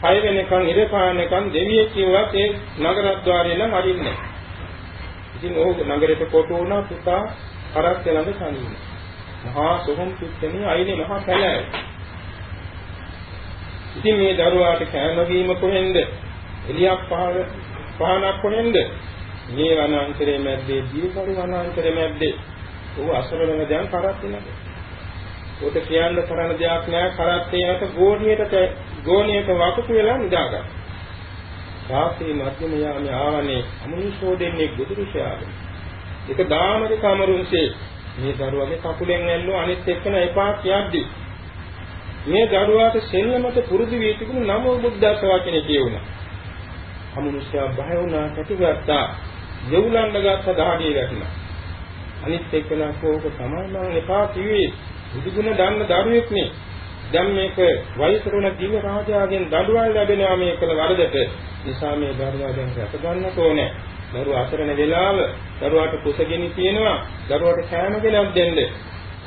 6 වෙනකන් ඉර පානකන් දෙවියෙක් කිව්වත් ඒ නගරද්්වාරේ නම් අරින්නේ. ඉතින් ඔහු නගරයට කොට වුණා පුතා කරක් ළඟ සනීන. මහා සොහොන් පිටකනේ අයිනේ මහා කැලෑව. ඉතින් මේ දරුවාට කෑම බීම කොහෙන්ද? එලියක් පහල පහනක් කොහෙන්ද? මේ වනාන්තරයේ මැද්දේ දීපරි වනාන්තරයේ මැද්දේ ਉਹ අසරණම දැන් කරත් වෙනවා. උට කියන්න තරන දෙයක් නෑ කරත් ඒකට ගෝණියට ගෝණියක වකුතු වෙලා නිදාගන්න. රාත්‍රී මධ්‍යම යාමේ ආවනේ අමනුෂ්‍යෝ දෙන්නේ බුදුරුෂයාගේ. ඒක දාමරි කමරුන්සේ මේ දරුවගේ කකුලෙන් ඇල්ලුව අනිත් එක්කන එපා කියද්දි මේ දරුවාට සෙල්ලමට පුරුදු වී තිබුණු නමෝ බුද්දස්ස වචනේ කියුණා. අමනුෂ්‍යයා බය වුණා කටුගත්තා. දෙවුලන්න ගත්ත දහඩිය වැටුණා. අනිත් එක්කලා කෝක තමයි මම එපා කිව්වේ බුදුගුණ දන්න දරුවෙක් නේ දැන් මේක වෛසරුණ දිව රාජාගෙන් දඬුවම් ලැබෙනවා මේක වරදට නිසා මේ දරුවා දැන් රැක ගන්නට ඕනේ දරුවා අසරණ වෙලාව දරුවාට කුසගිනි තියෙනවා. දරුවාට කෑම ගෙනත් දෙන්න.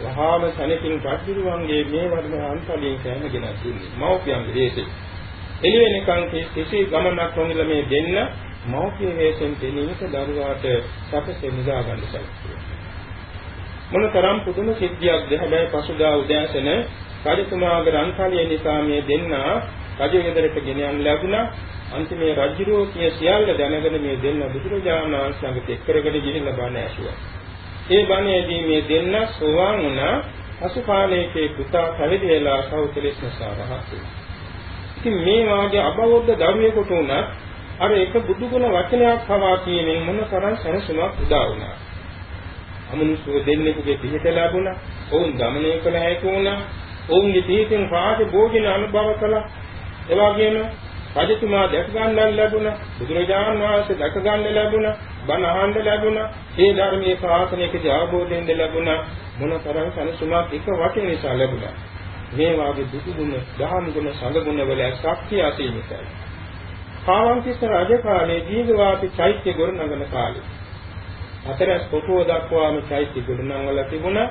වහාම සැනකින් රජුරුවන්ගේ මේ වර්ණ අන්තලින් කෑම ගෙනත් දුන්නේ. මව්පියන්ගේ දේශේ එළි වෙනකන් කිසි ගමනක් නොමිල මේ දෙන්න මව්පිය වේසෙන් දෙනීමට දරුවාට සැපසේ නිදා ගන්න සැලසුවා මොනතරම් පුදුම සිද්ධියක්ද හැබැයි පසුදා උදෑසන රජකුමාරගේ රන්කලිය නිසා මේ දෙන්නා රජ ගෙදරට ගෙන යන්න ලැබුණා අන්තිමේ රජුරෝ කිය සියල්ල දැනගෙන මේ දෙන්න බුදුරජාණන් වහන්සේ ළඟට එක් කරගෙන ගිහිල්ලා බණ ඇසුවා. ඒ බණේදී මේ දෙන්න සෝවාන් වුණා පසු කාලයකේ පුතා පැවිදි වෙලා සෞතලෙස් නසාරහත් ඉතින් මේ වාගේ අබෞද්ධ දරුවෙකුට උනත් අර එක බුදුගුණ වචනයක් පවා කියමින් මොන තරම් සැනසීමක් උදා වුණා. අමනුෂ්‍ය දෙන්නෙකුගේ පිහිට ලැබුණා. ඔවුන් දමනය කළ හැකි වුණා. ඔවුන්ගේ තීතින් රාජ භෝජන අනුභව කළා. ඒ වගේම රජතුමා දැක ගන්න ලැබුණා. බුදුරජාණන් වහන්සේ දැක ගන්න ලැබුණා. බණ අහන්න ලැබුණා. ඒ ධර්මයේ ශාසනයකදී අවබෝධයෙන් ලැබුණා. මොනතරම් සනසුමක් එක වටේ නිසා ලැබුණා. මේ වාගේ දුක ගුණ, දහම් ගුණ, සංග ගුණ වල ශක්තිය අසීමිතයි. පාවන්තිස්ස රජ කාලේ දීඝවාපි චෛත්‍ය ගොඩනගන කාලේ හතරස් කොටුව දක්වාම චෛත්‍ය ගොඩනංවල තිබුණා.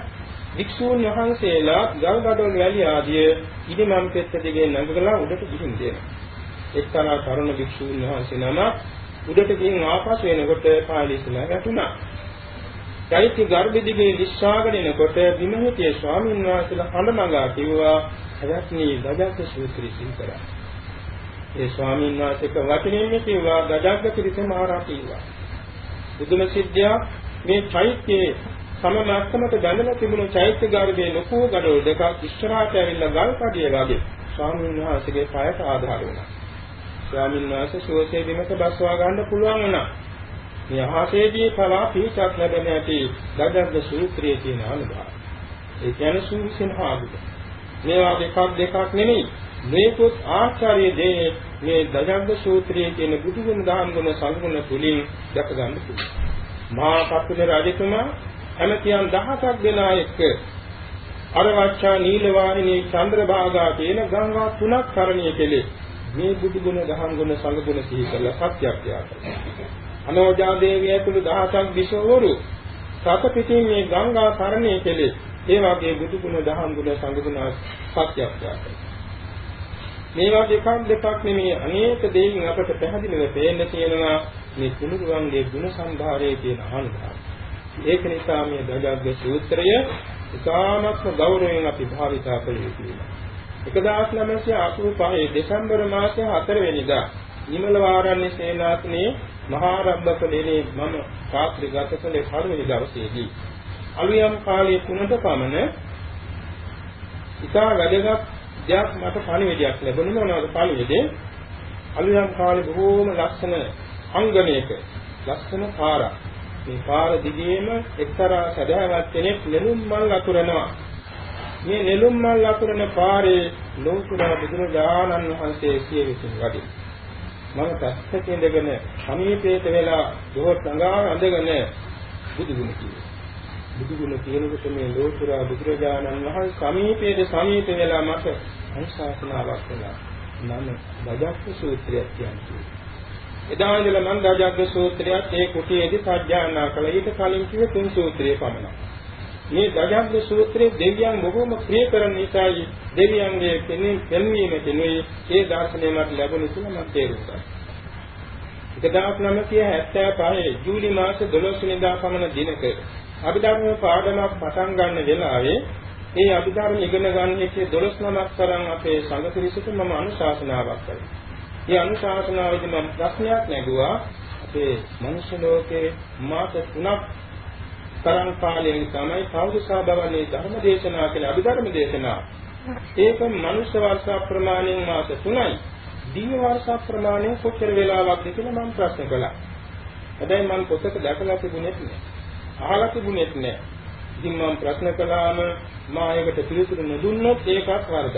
වික්ෂූන් වහන්සේලා ගල්ගඩොල් වැලි ආදී ඉදිමම් පෙත්ත දිගේ නැගලා උඩට ගිහින් දෙනවා. එක්තරා තරුණ වික්ෂූන් වහන්සේ නම උඩට ගිහින් ආපසු එනකොට පාලිසලා වැටුණා. චෛත්‍ය ගර්භ දිගේ විශ්වාගෙන එනකොට විමහිතේ ස්වාමීන් වහන්සේලා හඬ නගා කිව්වා "අවස්නී ගජක සූත්‍රය සිහිකරා." ඒ ස්වාමීන් වහන්සේක වචනයෙන් කිව්වා ගජක ත්‍රිස මහරහතන් කිව්වා. බුදුම සිද්ධියක් මේ චෛත්‍යයේ සම මට්ටමට බැඳලා තිබුණු චෛත්‍ය ගර්භයේ ලොකු ගඩොල් දෙකක් ඉස්සරහට ඇවිල්ලා ගල් කඩිය වගේ ස්වාමීන් වහන්සේගේ පායට ආධාර වුණා. ස්වාමීන් වහන්සේ සුවසේ බිමක බස්වා ගන්න පුළුවන් වුණා. මේ අහසේදී පවා පීචක් ලැබෙන ඇති ගඩග්ග සූත්‍රයේ තියෙන අනුභව. ඒ කියන්නේ සූවිසින්හාගුද. මේවා දෙකක් දෙකක් නෙමෙයි. මේකොත් ආචාර්ය දේ මේ දජග්ග සූත්‍රයේ කියන බුදුගුණ දහම් ගුණ සංගුණ තුලින් දැක ගන්න පුළුවන්. මහා කප්පිල රජතුමා ඇමතියන් 17ක් දෙනා එක්ක අරවච්චා නීලවාහිනී චන්ද්‍රභාගා කියන ගංගා තුනක් තරණය කෙලේ මේ බුදුගුණ දහම් ගුණ සංගුණ සිහි කරලා සත්‍යයක් යාකරනවා. අනෝජා දේවිය ඇතුළු 17ක් විසවරු සත පිටින් මේ ගංගා තරණය කෙලේ ඒ වගේ බුදු ගුණ දහම් ගුණ සංඝ ගුණ සත්‍යක්ෂා මේ වගේ එකක් දෙකක් නෙමෙයි අනේක දෙයින් අපට පැහැදිලිව පේන්න තියෙනවා මේ කුණුරුවන්ගේ ගුණ සම්භාරයේ තියෙන අහංකාරය. ඒක නිසා මේ දජග්ග සූත්‍රය ඉතාමත්ම ගෞරවයෙන් අපි භාවිතා කළ යුතුයි. 1985 දෙසැම්බර් මාසයේ 4 වෙනිදා නිමල වාරණ්‍ය සේනාසනේ මහා රබ්බකලේනේ මම රාත්‍රී ගත කළේ පළවෙනි දවසේදී. අලුයම් කාලයේ තුනට පමණ ඉතා වැදගත් දෙයක් මට පණිවිඩයක් ලැබුණේ මොනවද පණිවිඩේ අලුයම් කාලේ බොහෝම ලස්සන අංගණයක ලස්සන පාරක්. මේ පාර දිගේම එක්තරා සදහවත් කෙනෙක් නෙළුම් මල් අතුරනවා මේ නෙළුම් මල් අතුරන පාරේ ලෝකුරා බුදුරජාණන් වහන්සේ සිය විසින් වඩින මම පැත්තක ඉඳගෙන සමීපයට වෙලා දොර සංගා අඳගෙන බුදුගුණ කියනවා. බුදුගුණ කියනකොට මේ ලෝතුරා බුදුරජාණන් වහන්සේ සමීපයට සමීප වෙලා මට අනුශාසනාවක් කළා. නම දජක්ක සූත්‍රයක් කියන්නේ. එදා ඉඳලා මම දජක්ක සූත්‍රයත් ඒ කුටියේදී සත්‍යයනා කළා. ඊට කලින් කිව්ව තුන් සූත්‍රය පමණයි. මේ දජක්ක සූත්‍රයේ දෙවියන් බොහෝම ප්‍රිය කරන නිසායි දෙවියන්ගේ පෙන්වීමට නෙවෙයි ඒ දර්ශනය මට ලැබුණ කියලා මම තේරුම් ගත්තා. 1975 ජූලි මාස 12 වෙනිදා පමණ දිනක අභිධර්ම පාඩමක් පටන් ගන්න වෙලාවේ ඒ අභිධර්ම ඉගෙන ගන්න එකේ 12 නමක් තරම් අපේ සංඝ පිරිසට මම අනුශාසනාවක් කළා. මේ අනුශාසනාවේදී මම ප්‍රශ්නයක් නැගුවා අපේ මනුෂ්‍ය ලෝකේ මාස 3ක් තරම් කාලයෙන් තමයි කෞතුසා බවනේ ධර්ම දේශනා කියලා අභිධර්ම දේශනා ඒක මනුෂ්‍ය වර්ෂ ප්‍රමාණයෙන් මාස 3යි. දිව්‍ය වර්ෂ ප්‍රමාණය කොච්චර වෙලාවක්ද කියලා මම ප්‍රශ්න කළා. හැබැයි මම පොතක දැකලා තිබුණෙත් නෑ. අහලා තිබුණෙත් නෑ. ඉතින් මම ප්‍රශ්න කළාම මා ඒකට පිළිතුරු නොදුන්නොත් ඒකත් වරදක්.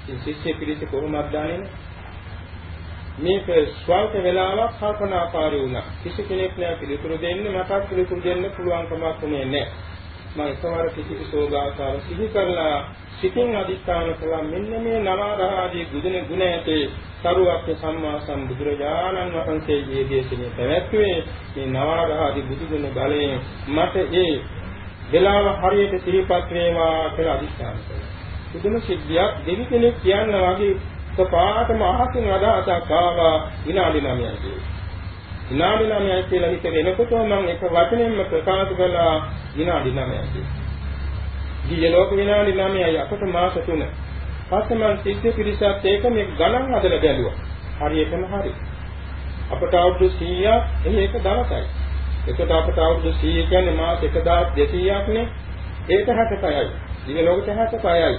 ඉතින් ශිෂ්‍ය පිළිස කොහොමද දාන්නේ? මේක ස්වල්ප වෙලාවක් කල්පනාකාරී වුණා. කිසි කෙනෙක් නෑ පිළිතුරු දෙන්න මටත් පිළිතුරු දෙන්න පුළුවන් කමක් උනේ නෑ. මම එකවර කිසි සෝගාකාර සිහි කරලා සිතින් අදිස්ථාන කළා මෙන්න මේ නවාරහාදී ගුණ ගුණ ඇතේ සරුවක්්‍ය සම්මා සම්බුදුරජාණන් වහන්සේ මේ දේශනේ පැවැත්වුවේ මේ නවාරහාදී බුදුගුණ බලයෙන් මට ඒ වෙලාව හරියට සිහිපත් වේවා කියලා අදිස්ථාන කළා. පුදුම සිද්ධියක් දෙවි කෙනෙක් කියන්න වගේ කපාටම අහකින් අදහසක් ආවා විනාඩි 9යි. විනාඩි 9යි කියලා හිතගෙන එනකොට මම එක වචනෙන්ම ප්‍රකාශ කළා විනාඩි 9යි. දිය ලෝක විනාඩි 9යි අපට මාස 3. පස්සේ මම සිද්ධ පිරිසත් ඒක මේ ගණන් හදලා බැලුවා. හරියටම හරි. අපට අවුරුදු 100ක් එහි එක දවසයි. එතකොට අපට අවුරුදු 100 කියන්නේ මාස 1200ක් නේ. ඒක 66යි. දිය ලෝකෙට 66යි.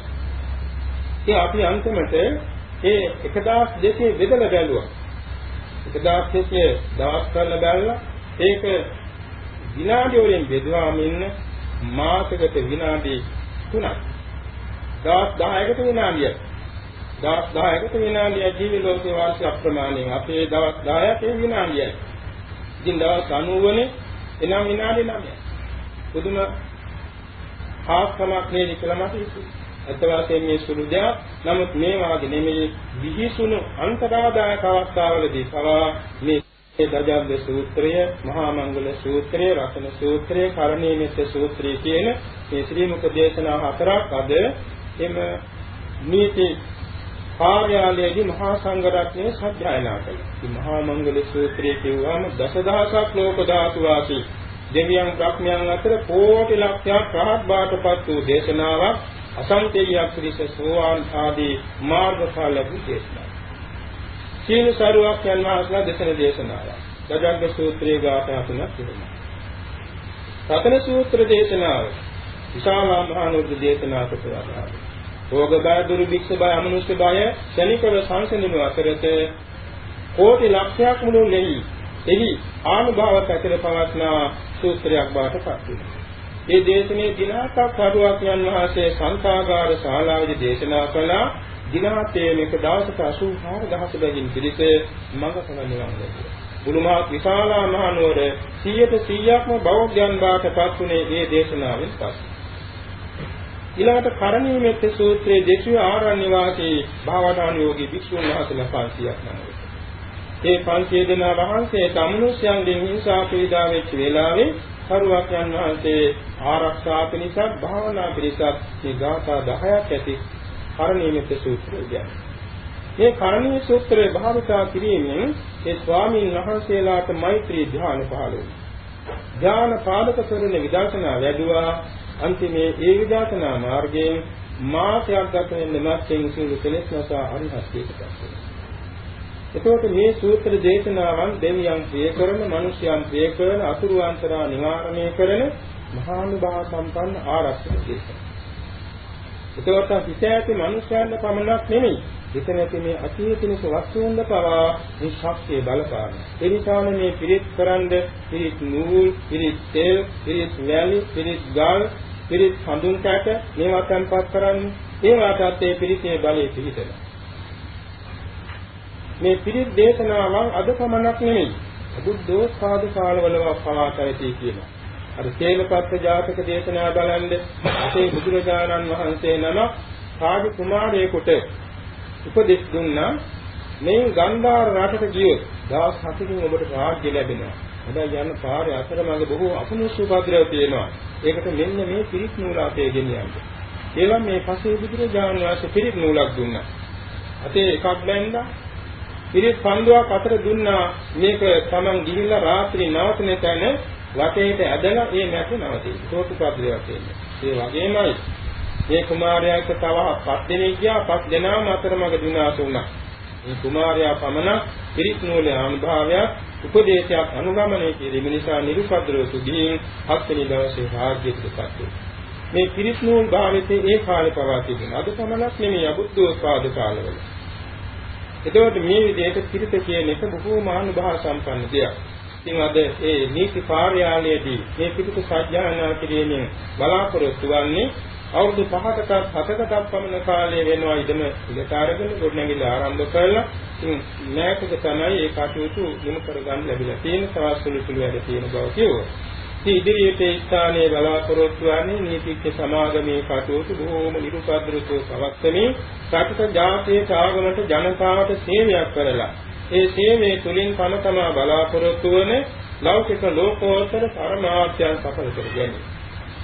ඒ අපි අන්තිමට ඒ 1200 බෙදලා බැලුවා. 1200 දවස් කරලා බැලලා ඒක විනාඩි වලින් බෙදුවාම ඉන්න මාසයකට විනාඩි 3ක්. දවස් 10කට විනාඩියක්. දවස් 10කට විනාඩිය ජීවි ලෝකේ වාර්ෂික අප්‍රමාණයෙන් අපේ දවස් 10ක් ඒ විනාඩියයි. ඉතින් දවස් 90 නේ එනම් විනාඩි 9යි. පුදුම ආස්කමක් නේද කියලා මට හිතුණා. අත වශයෙන් මේ සුළු දෙයක් නමුත් මේ වාගේ නෙමෙයි විහිසුණු අන්තරාදායක අවස්ථාවලදී පවා මේ දජාබ්ද සූත්‍රය, මහා මංගල සූත්‍රය, රතන සූත්‍රය, කරණීයමෙත් සූත්‍රය කියන මේ ශ්‍රී මුඛ දේශනා හතරක් අද එම නීති කාර්යාලයේදී මහා සංඝ රත්නයේ සත්‍යයනා කළා. මේ මහා මංගල සූත්‍රය කියුවාම දසදහසක් ලෝක ධාතු වාසී දෙවියන් බ්‍රහ්මයන් අතර කෝටි ලක්ෂයක් රහත් බාටපත් වූ දේශනාවක් අසංකේයයක් පිළිස සෝවාන් ආදී මාර්ගඵල ලැබු දේශනා. සීල සරුවක් යන මාසලා දේශන දේශනාව. දජග්ග සූත්‍රයේ ගාථා තුනක් තිබෙනවා. රතන සූත්‍ර දේශනාව විශාලා මහානුරුද්ධ දේශනා කරනවා. රෝග බය දුර්භික්ෂ බය අමනුෂ්‍ය බය ශනිකව සංසඳනු අතරත කෝටි ලක්ෂයක් මුළුල්ලෙහි එහි ආනුභාවක ඇතර පවත්නා සූත්‍රයක් බවට පත් වෙනවා. මේ දේශනේ දිනාතක් කරුවක් යන වහන්සේ සංසාගාර ශාලාවේදී දේශනා කළා දිනාතේ මේක දවසක 84000 බැගින් පිළිස මඟ නිවන් ලැබුවා. බුදුමහත් විශාලා මහනුවර 100ට 100ක්ම බෞද්ධයන් බාටපත් උනේ මේ දේශනාවෙන් පස්සේ. ඊළඟට කරණීයමෙත් සූත්‍රයේ දේශීය ආරණ්‍ය වාසී භාවනානුයෝගී භික්ෂුන් වහන්සේලා 500ක් නමයි. ඒ 500 දෙනා වහන්සේ තමනුෂ්‍යයන්ගෙන් හිංසා පීඩා වෙච්ච වෙලාවේ සරුවක් යන වහන්සේ ආරක්ෂා පිණිසත් භාවනා පිණිසත් මේ ගාථා 10ක් ඇති කරණීයමිත සූත්‍රය කියන්නේ. මේ කරණීය සූත්‍රය භාවිතා කිරීමෙන් ඒ ස්වාමීන් වහන්සේලාට මෛත්‍රී ධ්‍යාන පහළ වුණා. ධ්‍යාන පාදක කරන විදර්ශනා වැඩුවා අන්තිමේ ඒ විදර්ශනා මාර්ගයෙන් මාසයක් ගත වෙන මැස්සෙන් සියලු කෙලෙස් නැසා අරිහත්ත්වයට පත් වෙනවා. එතකොට මේ සූත්‍ර දේශනාවන් දෙවියන් ප්‍රිය කරන, මිනිසයන් ප්‍රිය කරන, අතුරු අන්තරා නිවාරණය කරන මහානුභාව සම්පන්න ආරක්ෂක දේශනා. එතකොට හිත ඇති මිනිසයන්ට පමණක් නෙමෙයි හිත නැති මේ අතීතිනිස වස්තුන්ද පවා මේ ශක්තිය බලපාන. ඒ නිසාම මේ පිරිත් කරන්ද පිරිත් නූල්, පිරිත් තෙල්, පිරිත් වැලි, පිරිත් ගල්, පිරිත් හඳුන් කැට මේවා තැන්පත් කරන්නේ. ඒ වාටත් ඒ පිරිතේ බලය පිහිටලා. මේ පිරිත් දේශනාවන් අද පමණක් නෙමෙයි. බුද්ධෝත්පාද කාලවල පවාතයිති කියනවා. අර සේලපත්ත ජාතක දේශනා බලන්න අපේ බුදුරජාණන් වහන්සේ නම සාදු කුමාරයෙකුට උපදෙස් දුන්නා මේ ගන්ධාර රටට ගියොත් දවස් 7කින් ඔබට රාජ්‍ය ලැබෙනවා. හැබැයි යන පාරේ අතරමඟ බොහෝ අසනුසු පද්‍රව තියෙනවා. ඒකට මෙන්න මේ පිරිත් නූල අපේ ගෙනියන්න. ඒවා මේ පසේ බුදුරජාණන් වහන්සේ පිරිත් නූලක් දුන්නා. අතේ එකක් බැන්දා පිරිත් පන්දුවක් අතර දුන්නා මේක Taman ගිහිල්ලා රාත්‍රී නවතින තැන වටේට ඇදලා ඒ මැද නවතී. සෝතු පද්‍රයක් තියෙනවා. ඒ වගේමයි මේ කුමාරයාට තව පස් දෙනෙක් ගියා පස් දෙනාම අතරමඟ විනාශ වුණා. මේ කුමාරයා පමණ පිරිත් නූලේ අනුභවයක් උපදේශයක් අනුගමනය කිරීම නිසා නිරුපද්‍රව සුගින් හත්වෙනි දවසේ රාජ්‍යත්වපත් මේ පිරිත් නූල් භාවිතේ ඒ කාලේ පවා තිබුණා. අද පමණක් නෙමෙයි අබුද්ධෝත්පාද කාලවල. එතකොට මේ විදිහට පිරිත කියන එක බොහෝ මහානුභාව සම්පන්න දෙයක්. ඉතින් අද ඒ නීති කාර්යාලයේදී මේ පිරිත සත්‍යයනා කිරීමෙන් බලාපොරොත්තු වෙන්නේ අවුරුදු 5කටත් 7කටත් පමණ කාලය වෙනවා ඉදම ඉලට අරගෙන ගොඩනැගිල්ල ආරම්භ කරලා ඉතින් මෑතක තමයි ඒ කටයුතු දිනු කරගන්න ලැබිලා තියෙන සවාසුළු සුළු වැඩ තියෙන බව කියුවා. ඉතින් ඉදිරියට ඒ ස්ථානයේ බලාපොරොත්තු වන්නේ නීතිඥ සමාගමේ කටයුතු බොහෝම නිරුපද්‍රවව පවත්වමින් රටට ජාතියට ආගමට ජනතාවට සේවයක් කරලා ඒ සේවයේ තුලින් තම තමා බලාපොරොත්තු වන ලෞකික ලෝකෝත්තර පරමාර්ථයන් සඵල කර ගැනීම.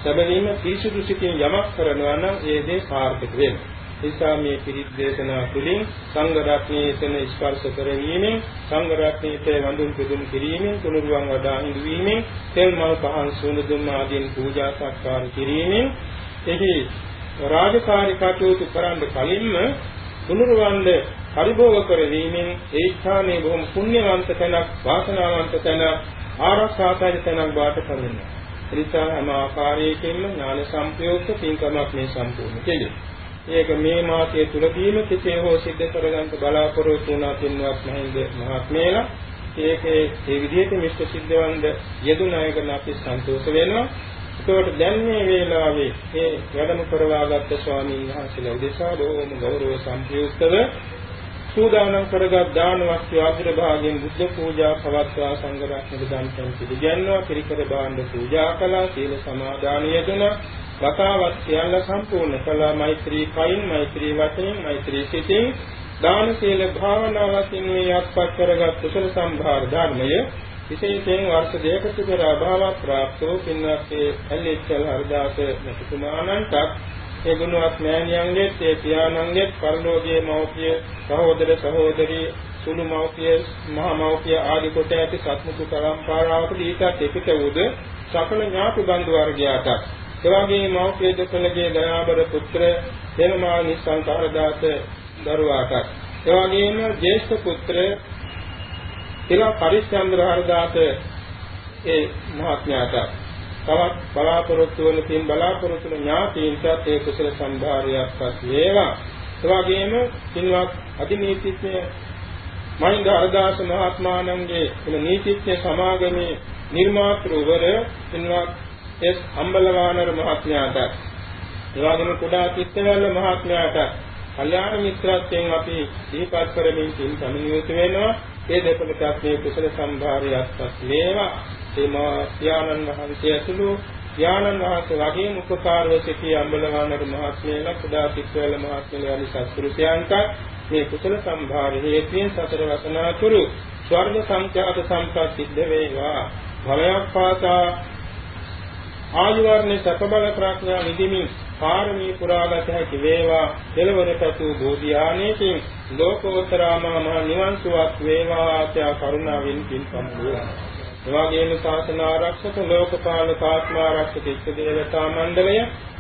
සැබවින්ම පිරිසුදු සිතින් යමක් කරනවා නම් ඒ දේ සාර්ථක වෙනවා. නිසා මේ පිරිත් දේශනා තුළින් සංඝ රත්නයේතන ස්පර්ශ කරවීමෙන් සංඝ රත්නයේ වඳුන් පුදුම් කිරීමෙන් තුනුරුවන් වඩා හිඳුවීමෙන් තෙල් මල් පහන් සුවඳ දුම් ආදීන් පූජා සත්කාර කිරීමෙන් එහි රාජකාරී කටයුතු කරන්න කලින්ම තුනුරුවන්ද පරිභෝග කරවීමෙන් ඒ ස්ථානයේ බොහොම පුණ්‍යවන්ත තැනක් වාසනාවන්ත තැනක් ආරක්ෂාකාරී තැනක් බවට පරිණිනවා එනිසා හැම ආකාරයකින්ම ඥාන සම්ප්‍රයුක්ත පින්කමක් මේ සම්පූර්ණ කෙලෙ. ඒක මේ මාසය තුලදීම කෙසේ හෝ සිද්ධ කරගන්න බලාපොරොත්තු වුණා පින්වත් මහින්ද මහත්මයලා ඒකේ ඒ විදිහට මිෂ්ඨ සිද්ධවන්ද යෙදුනායකන අපි සන්තෝෂ වෙනවා. ඒකට දැන් මේ වේලාවේ මේ වැඩම කරවාගත්ත ස්වාමීන් වහන්සේලා උදෙසා බොහොම ගෞරව සම්ප්‍රයුක්තව සූදානම් කරගත් දාන වස්තු අග්‍රභාගයෙන් බුද්ධ පූජා පවත්වා සංඝ රත්නක දන්තන් පිළිගන්නවා පිරිකර භාණ්ඩ පූජා කළා සීල සමාදාන යෙදුණා වතාවත් සියල්ල සම්පූර්ණ කළා. මෛත්‍රී කයින් මෛත්‍රී වචනෙන් මෛත්‍රී සිතින්. දාන සීල භාවනා වශයෙන් මේ යත්පත් කරගත් කුසල සම්භාර ධර්මය. විශේෂයෙන් වර්ෂ දෙකකට පෙර අභාව ප්‍රාප්තෝ පින්වත් ඇල්ලෙච්චල් හරදාස මෙතුමාණන්ට ඒ ගුණවත් මෑණියන්ගෙත් ඒ පියාණන්ගෙත් පරලෝකයේ මෞපිය සහෝදර සහෝදරී සුළු මෞපිය මහා මෞපිය ආදී කොට ඇති සත්මුතු පරම්පරාවට ඊටත් එපිට වූද සකල ඥාති බන්දු වර්ගයාට එවැගේ මෞපිය දෙකලගේ දයාබර පුත්‍ර තෙමමා නිස්සංකාරදාස දරුවාට එවැගේම ජේෂ්ඨ පුත්‍ර තිලා පරිශ්චන්ද්‍ර හරදාස ඒ මහත්මයාට තවත් බලාපොරොත්තු වන තින් බලාපොරොත්තු වන ඥාතීන්ටත් ඒ කුසල සම්භාරයක්පත් වේවා. ඒ වගේම පින්වත් අධිනීතිඥ මහින්ද අරදාස මහත්මාණන්ගේ එන නීතිඥ සමාගමේ නිර්මාතෘවර පින්වත් එස් අම්බලවානර මහත්මයාට ඒ වගේම කුඩා චිත්තවල මහත්මයාට කල්යාණ මිත්‍රත්වයෙන් අපි දීපත් කරමින් තින් සමිනියුත වෙනවා. ඒ දෙපළටත් මේ කුසල සම්භාරයක්පත් වේවා. එමා ඥානන් වහන්සේ ඇතුළු ඥානන් වහන්සේ වගේම උපකාරව සිටි අම්බලවානර මහත්මයලා කුඩා සිත්වල මහත්මයලා වැනි සත්පුරුෂයන්ට මේ කුසල සම්භාර හේතුයෙන් සතර වසනාතුරු ස්වර්ග සංඛ්‍යාත සම්පත් සිද්ධ වේවා. භවයක් පාසා ආයු වර්ණ සැප බල ප්‍රඥා නිදිමින් පාරමී පුරාගත හැකි වේවා. දෙලවරටතු බෝධිආනේකින් ලෝකෝත්තරාමා මහ නිවන් සුවක් වේවා ආත්‍යා කරුණාවෙන් පින් සම්පූර්ණ එවාගේම ශාසන ආරක්ෂක ලෝකපාලක ආත්මාරක්ෂක ඉෂ්ට දේවතා මණ්ඩලය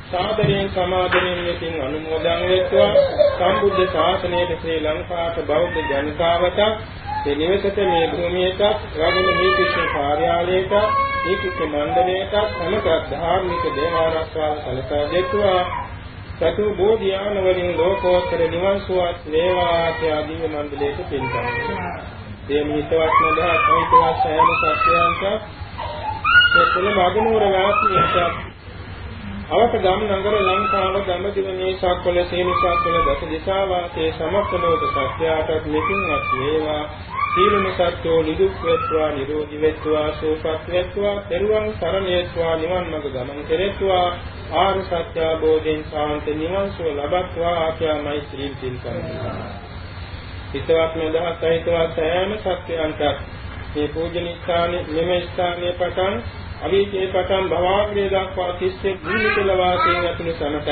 සාදරයෙන් සමාදරයෙන් මෙතින් අනුමෝදන් වෙත්වා. සම්බුද්ධ ශාසනයේ ශ්‍රී ලංකාවට බෞද්ධ ජනතාවට මේ නිවසට මේ භූමියට රාගුණ නීතිශ කාර්යාලයට නීතිශ මණ්ඩලයට සමග ධාර්මික දේවාරක්ෂාව සැලසා දෙත්වා. සතු බෝධියාන වලින් ලෝකෝත්තර නිවන් සුවත් වේවා ආදී මණ්ඩලයට පින්කම්. මේ මිහිතවත් නදා සහිතවත් සෑම සත්‍යයන්ට මේ කුල මගනුවර වාසීන්ට අවක ගම් නගර ලංකාව ගම්දිව මේසක්වල සේනිසක්වල දස දිසා වාසයේ සමස්ත ලෝක සත්‍යයටත් මෙකින්වත් වේවා. සීලම සත්‍යෝ නිදුක් වෙත්වා නිරෝධි වෙත්වා සෝපත් වෙත්වා පෙරුවන් සරණේත්වා නිවන් මඟ ගමන් කෙරෙත්වා ආර්ය සත්‍ය අවබෝධයෙන් සාන්ත නිවන් සුව ලබත්වා ආඛ්‍යා මෛත්‍රී සිල් කරනවා. හිතවත් නොදහස් සහිතවත් සෑම සත්‍යයන්ට මේ පූජනීය ස්ථානයේ මෙම ස්ථානයේ පටන් අවීචේ පටන් භවාග්‍රේ දක්වා තිස්සේ භූමිකල වාසයෙන් ඇතුළු සමට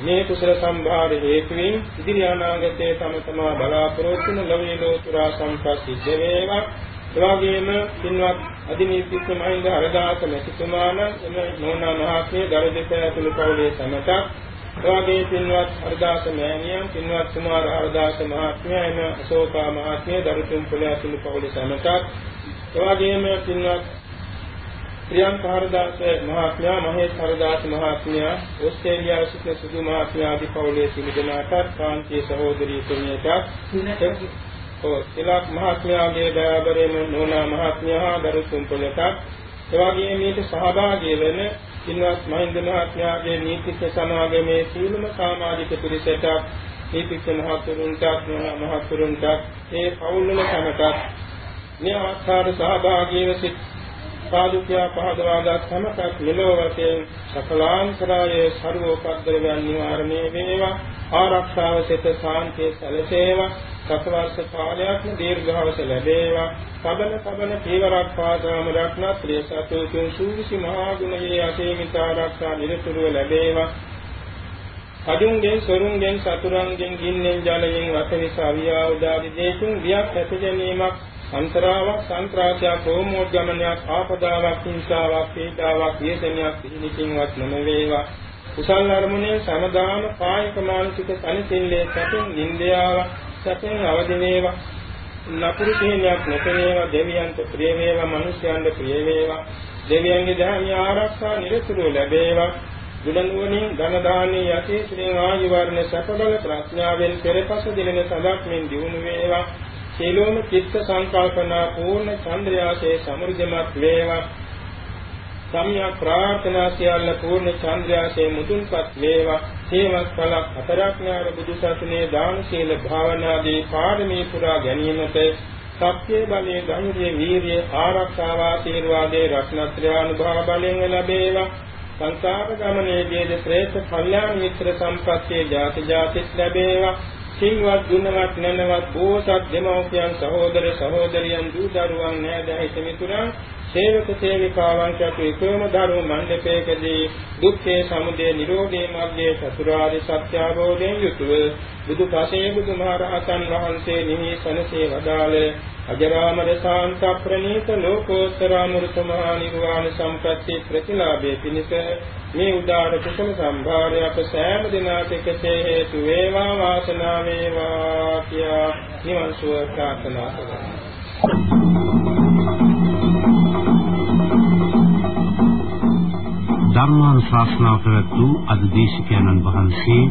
මේ කුසල සම්භාර හේතුවෙන් ඉදිරි අනාගතයේ තම තමා බලාපොරොත්තු වන ලෞකික ලෝතුරා සම්පත් සිද්ධ වේවා එවාගෙම පින්වත් අධිනීතික මහින්ද හරදාස මෙතුමාන එම නෝනා මහත්මිය දරදෙස ඇතුළු පවුලේ සමට. එවාගේ පින්වත් හරදාස මෑණියන් පින්වත් කුමාර හරදාස මහත්මිය එම අශෝකා මහත්මිය දරුතුම් පොළ ඇතුළු පවුලේ සමට. එවාගෙම පින්වත් ප්‍රියංක හරදාස මහත්මයා මහේෂ් හරදාස මහත්මයා ඕස්ට්‍රේලියාවේ සිටින සුදු මහත්මයා ආදී පවුලේ සිටි දෙනාටත් කාන්තිය සහෝදරී තුමියටත් ඔව් තිලක් මහත්මයාගේ දයාබරේම නෝනා මහත්මයා දරු තුම්පලටත් එවාගේ මේක සහභාගී වෙන ඉන්වත් මහින්ද මහත්මයාගේ නීතික සමාගමේ සීලම සමාජික පිරිසට නීතික මහතුරුන්ටත් මහතුරුන්ටත් ඒ පවුල් වල සමටත් මේ අවස්ථාවට සහභාගීව සිට සාදුකියා පහදවාගත් සමතක් මෙලොව වශයෙන් සකලාන්තරයේ ਸਰවෝපද්දරයන් නිවාරණය වේවා. ආරක්ෂාව සිත සාන්තිය සැලසේවා. සතවර්ෂ කාලයක්ම දීර්ඝවස ලැබේවා. සබන සබන පීවරක් පාදාම රත්න ත්‍රි සතුතුන් සූවිසි මහා ගුණයේ අසීමිත ආරක්ෂා නිරතුරුව ලැබේවා. කඩුන්ගෙන් සොරුන්ගෙන් සතුරන්ගෙන් ගින්නෙන් ජලයෙන් වතවිස අවියා උදාදි දේතුන් වියක් ඇති ගැනීමක් අන්තරාවක් සංක්‍රාසයක් හෝමෝද්ගමනයක් ආපදාවක් හිංසාවක් පීඩාවක් වේදනයක් පිළිනිකින්වත් නොවේවා කුසල් අරමුණේ සමදාන කායික මානසික සනිසිල්ලේ සැපෙන් නින්දයාව සැපෙන් අවදිනේවා. නපුරු තේනයක් නැතේවා දෙවියන්ට ප්‍රිය වේවා මිනිසයන්ට ප්‍රිය වේවා දෙවියන්ගේ ධර්මීය ආරක්ෂා නිරතුරුව ලැබේවා. දුලනුවණින් ධන දානී යටි ශ්‍රී ආයු වර්ණ සැපබල ප්‍රඥාවෙන් පෙරපස දිනෙන සදක් මෙන් දිනු වේවා. සියලුම චිත්ත සංකල්පනා පූර්ණ චන්ද්‍රයාසේ සමෘද්ධිමත් වේවා. සම්‍යක් ප්‍රාර්ථනා සියල්ල පූර්ණ චන්ද්‍රයාසේ මුදුන්පත් වේවා. සේවස් කලක් හතරක් ඥාන බුදු සසුනේ දාන සීල භාවනාදී පාරමී පුරා ගැනීමට සත්‍ය බලයේ ධෛර්ය වීරිය ආරක්ෂාව ආශිර්වාදේ රත්නත්‍රය අනුභව බලයෙන් ලැබේවා. සංසාර ගමනේදී ශ්‍රේෂ්ඨ කල්යාණ මිත්‍ර සම්පත්තියේ ජාති ජාතිත් ලැබේවා. සිල්වත් ගුණවත් නැනවත් බෝසත් දෙමව්පියන් සහෝදර සහෝදරියන් දූ දරුවන් නෑදෑයි මිතුරන් සේවක සේවිකාවන් කතු එකම ධර්ම මණ්ඩපයකදී දුක්ඛේ සමුදය නිරෝධේ මාර්ගයේ චතුරාර්ය සත්‍ය අවබෝධයෙන් යුතුව බුදු පසේ බුදුමහරහතන් වහන්සේ නිමිසනසේ වදාළ අජරාමර සාන්ත ප්‍රණීත ලෝකෝත්තර අමෘත මහා නිර්වාණ සම්ප්‍රත්‍ය ප්‍රතිලාභයේ පිණිස මේ උදාර කුසල සම්භාරය අප සෑම දිනක එකසේ හේතු වේවා වාසනාව වේවා කියා නිවන් සුව ප්‍රාර්ථනා කරමි. ධර්මානුශාසනාව පැවැත් වූ අද දේශකයන්න් වහන්සේ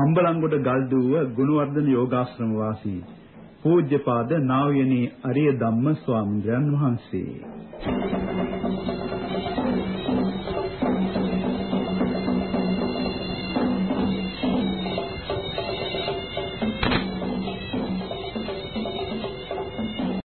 අම්බලන්ගොඩ ගල්දුව ගුණවර්ධන යෝගාශ්‍රම වාසී පූජ්‍යපාද නා වූ යනි අරිය ධම්ම ස්වාමීන් වහන්සේ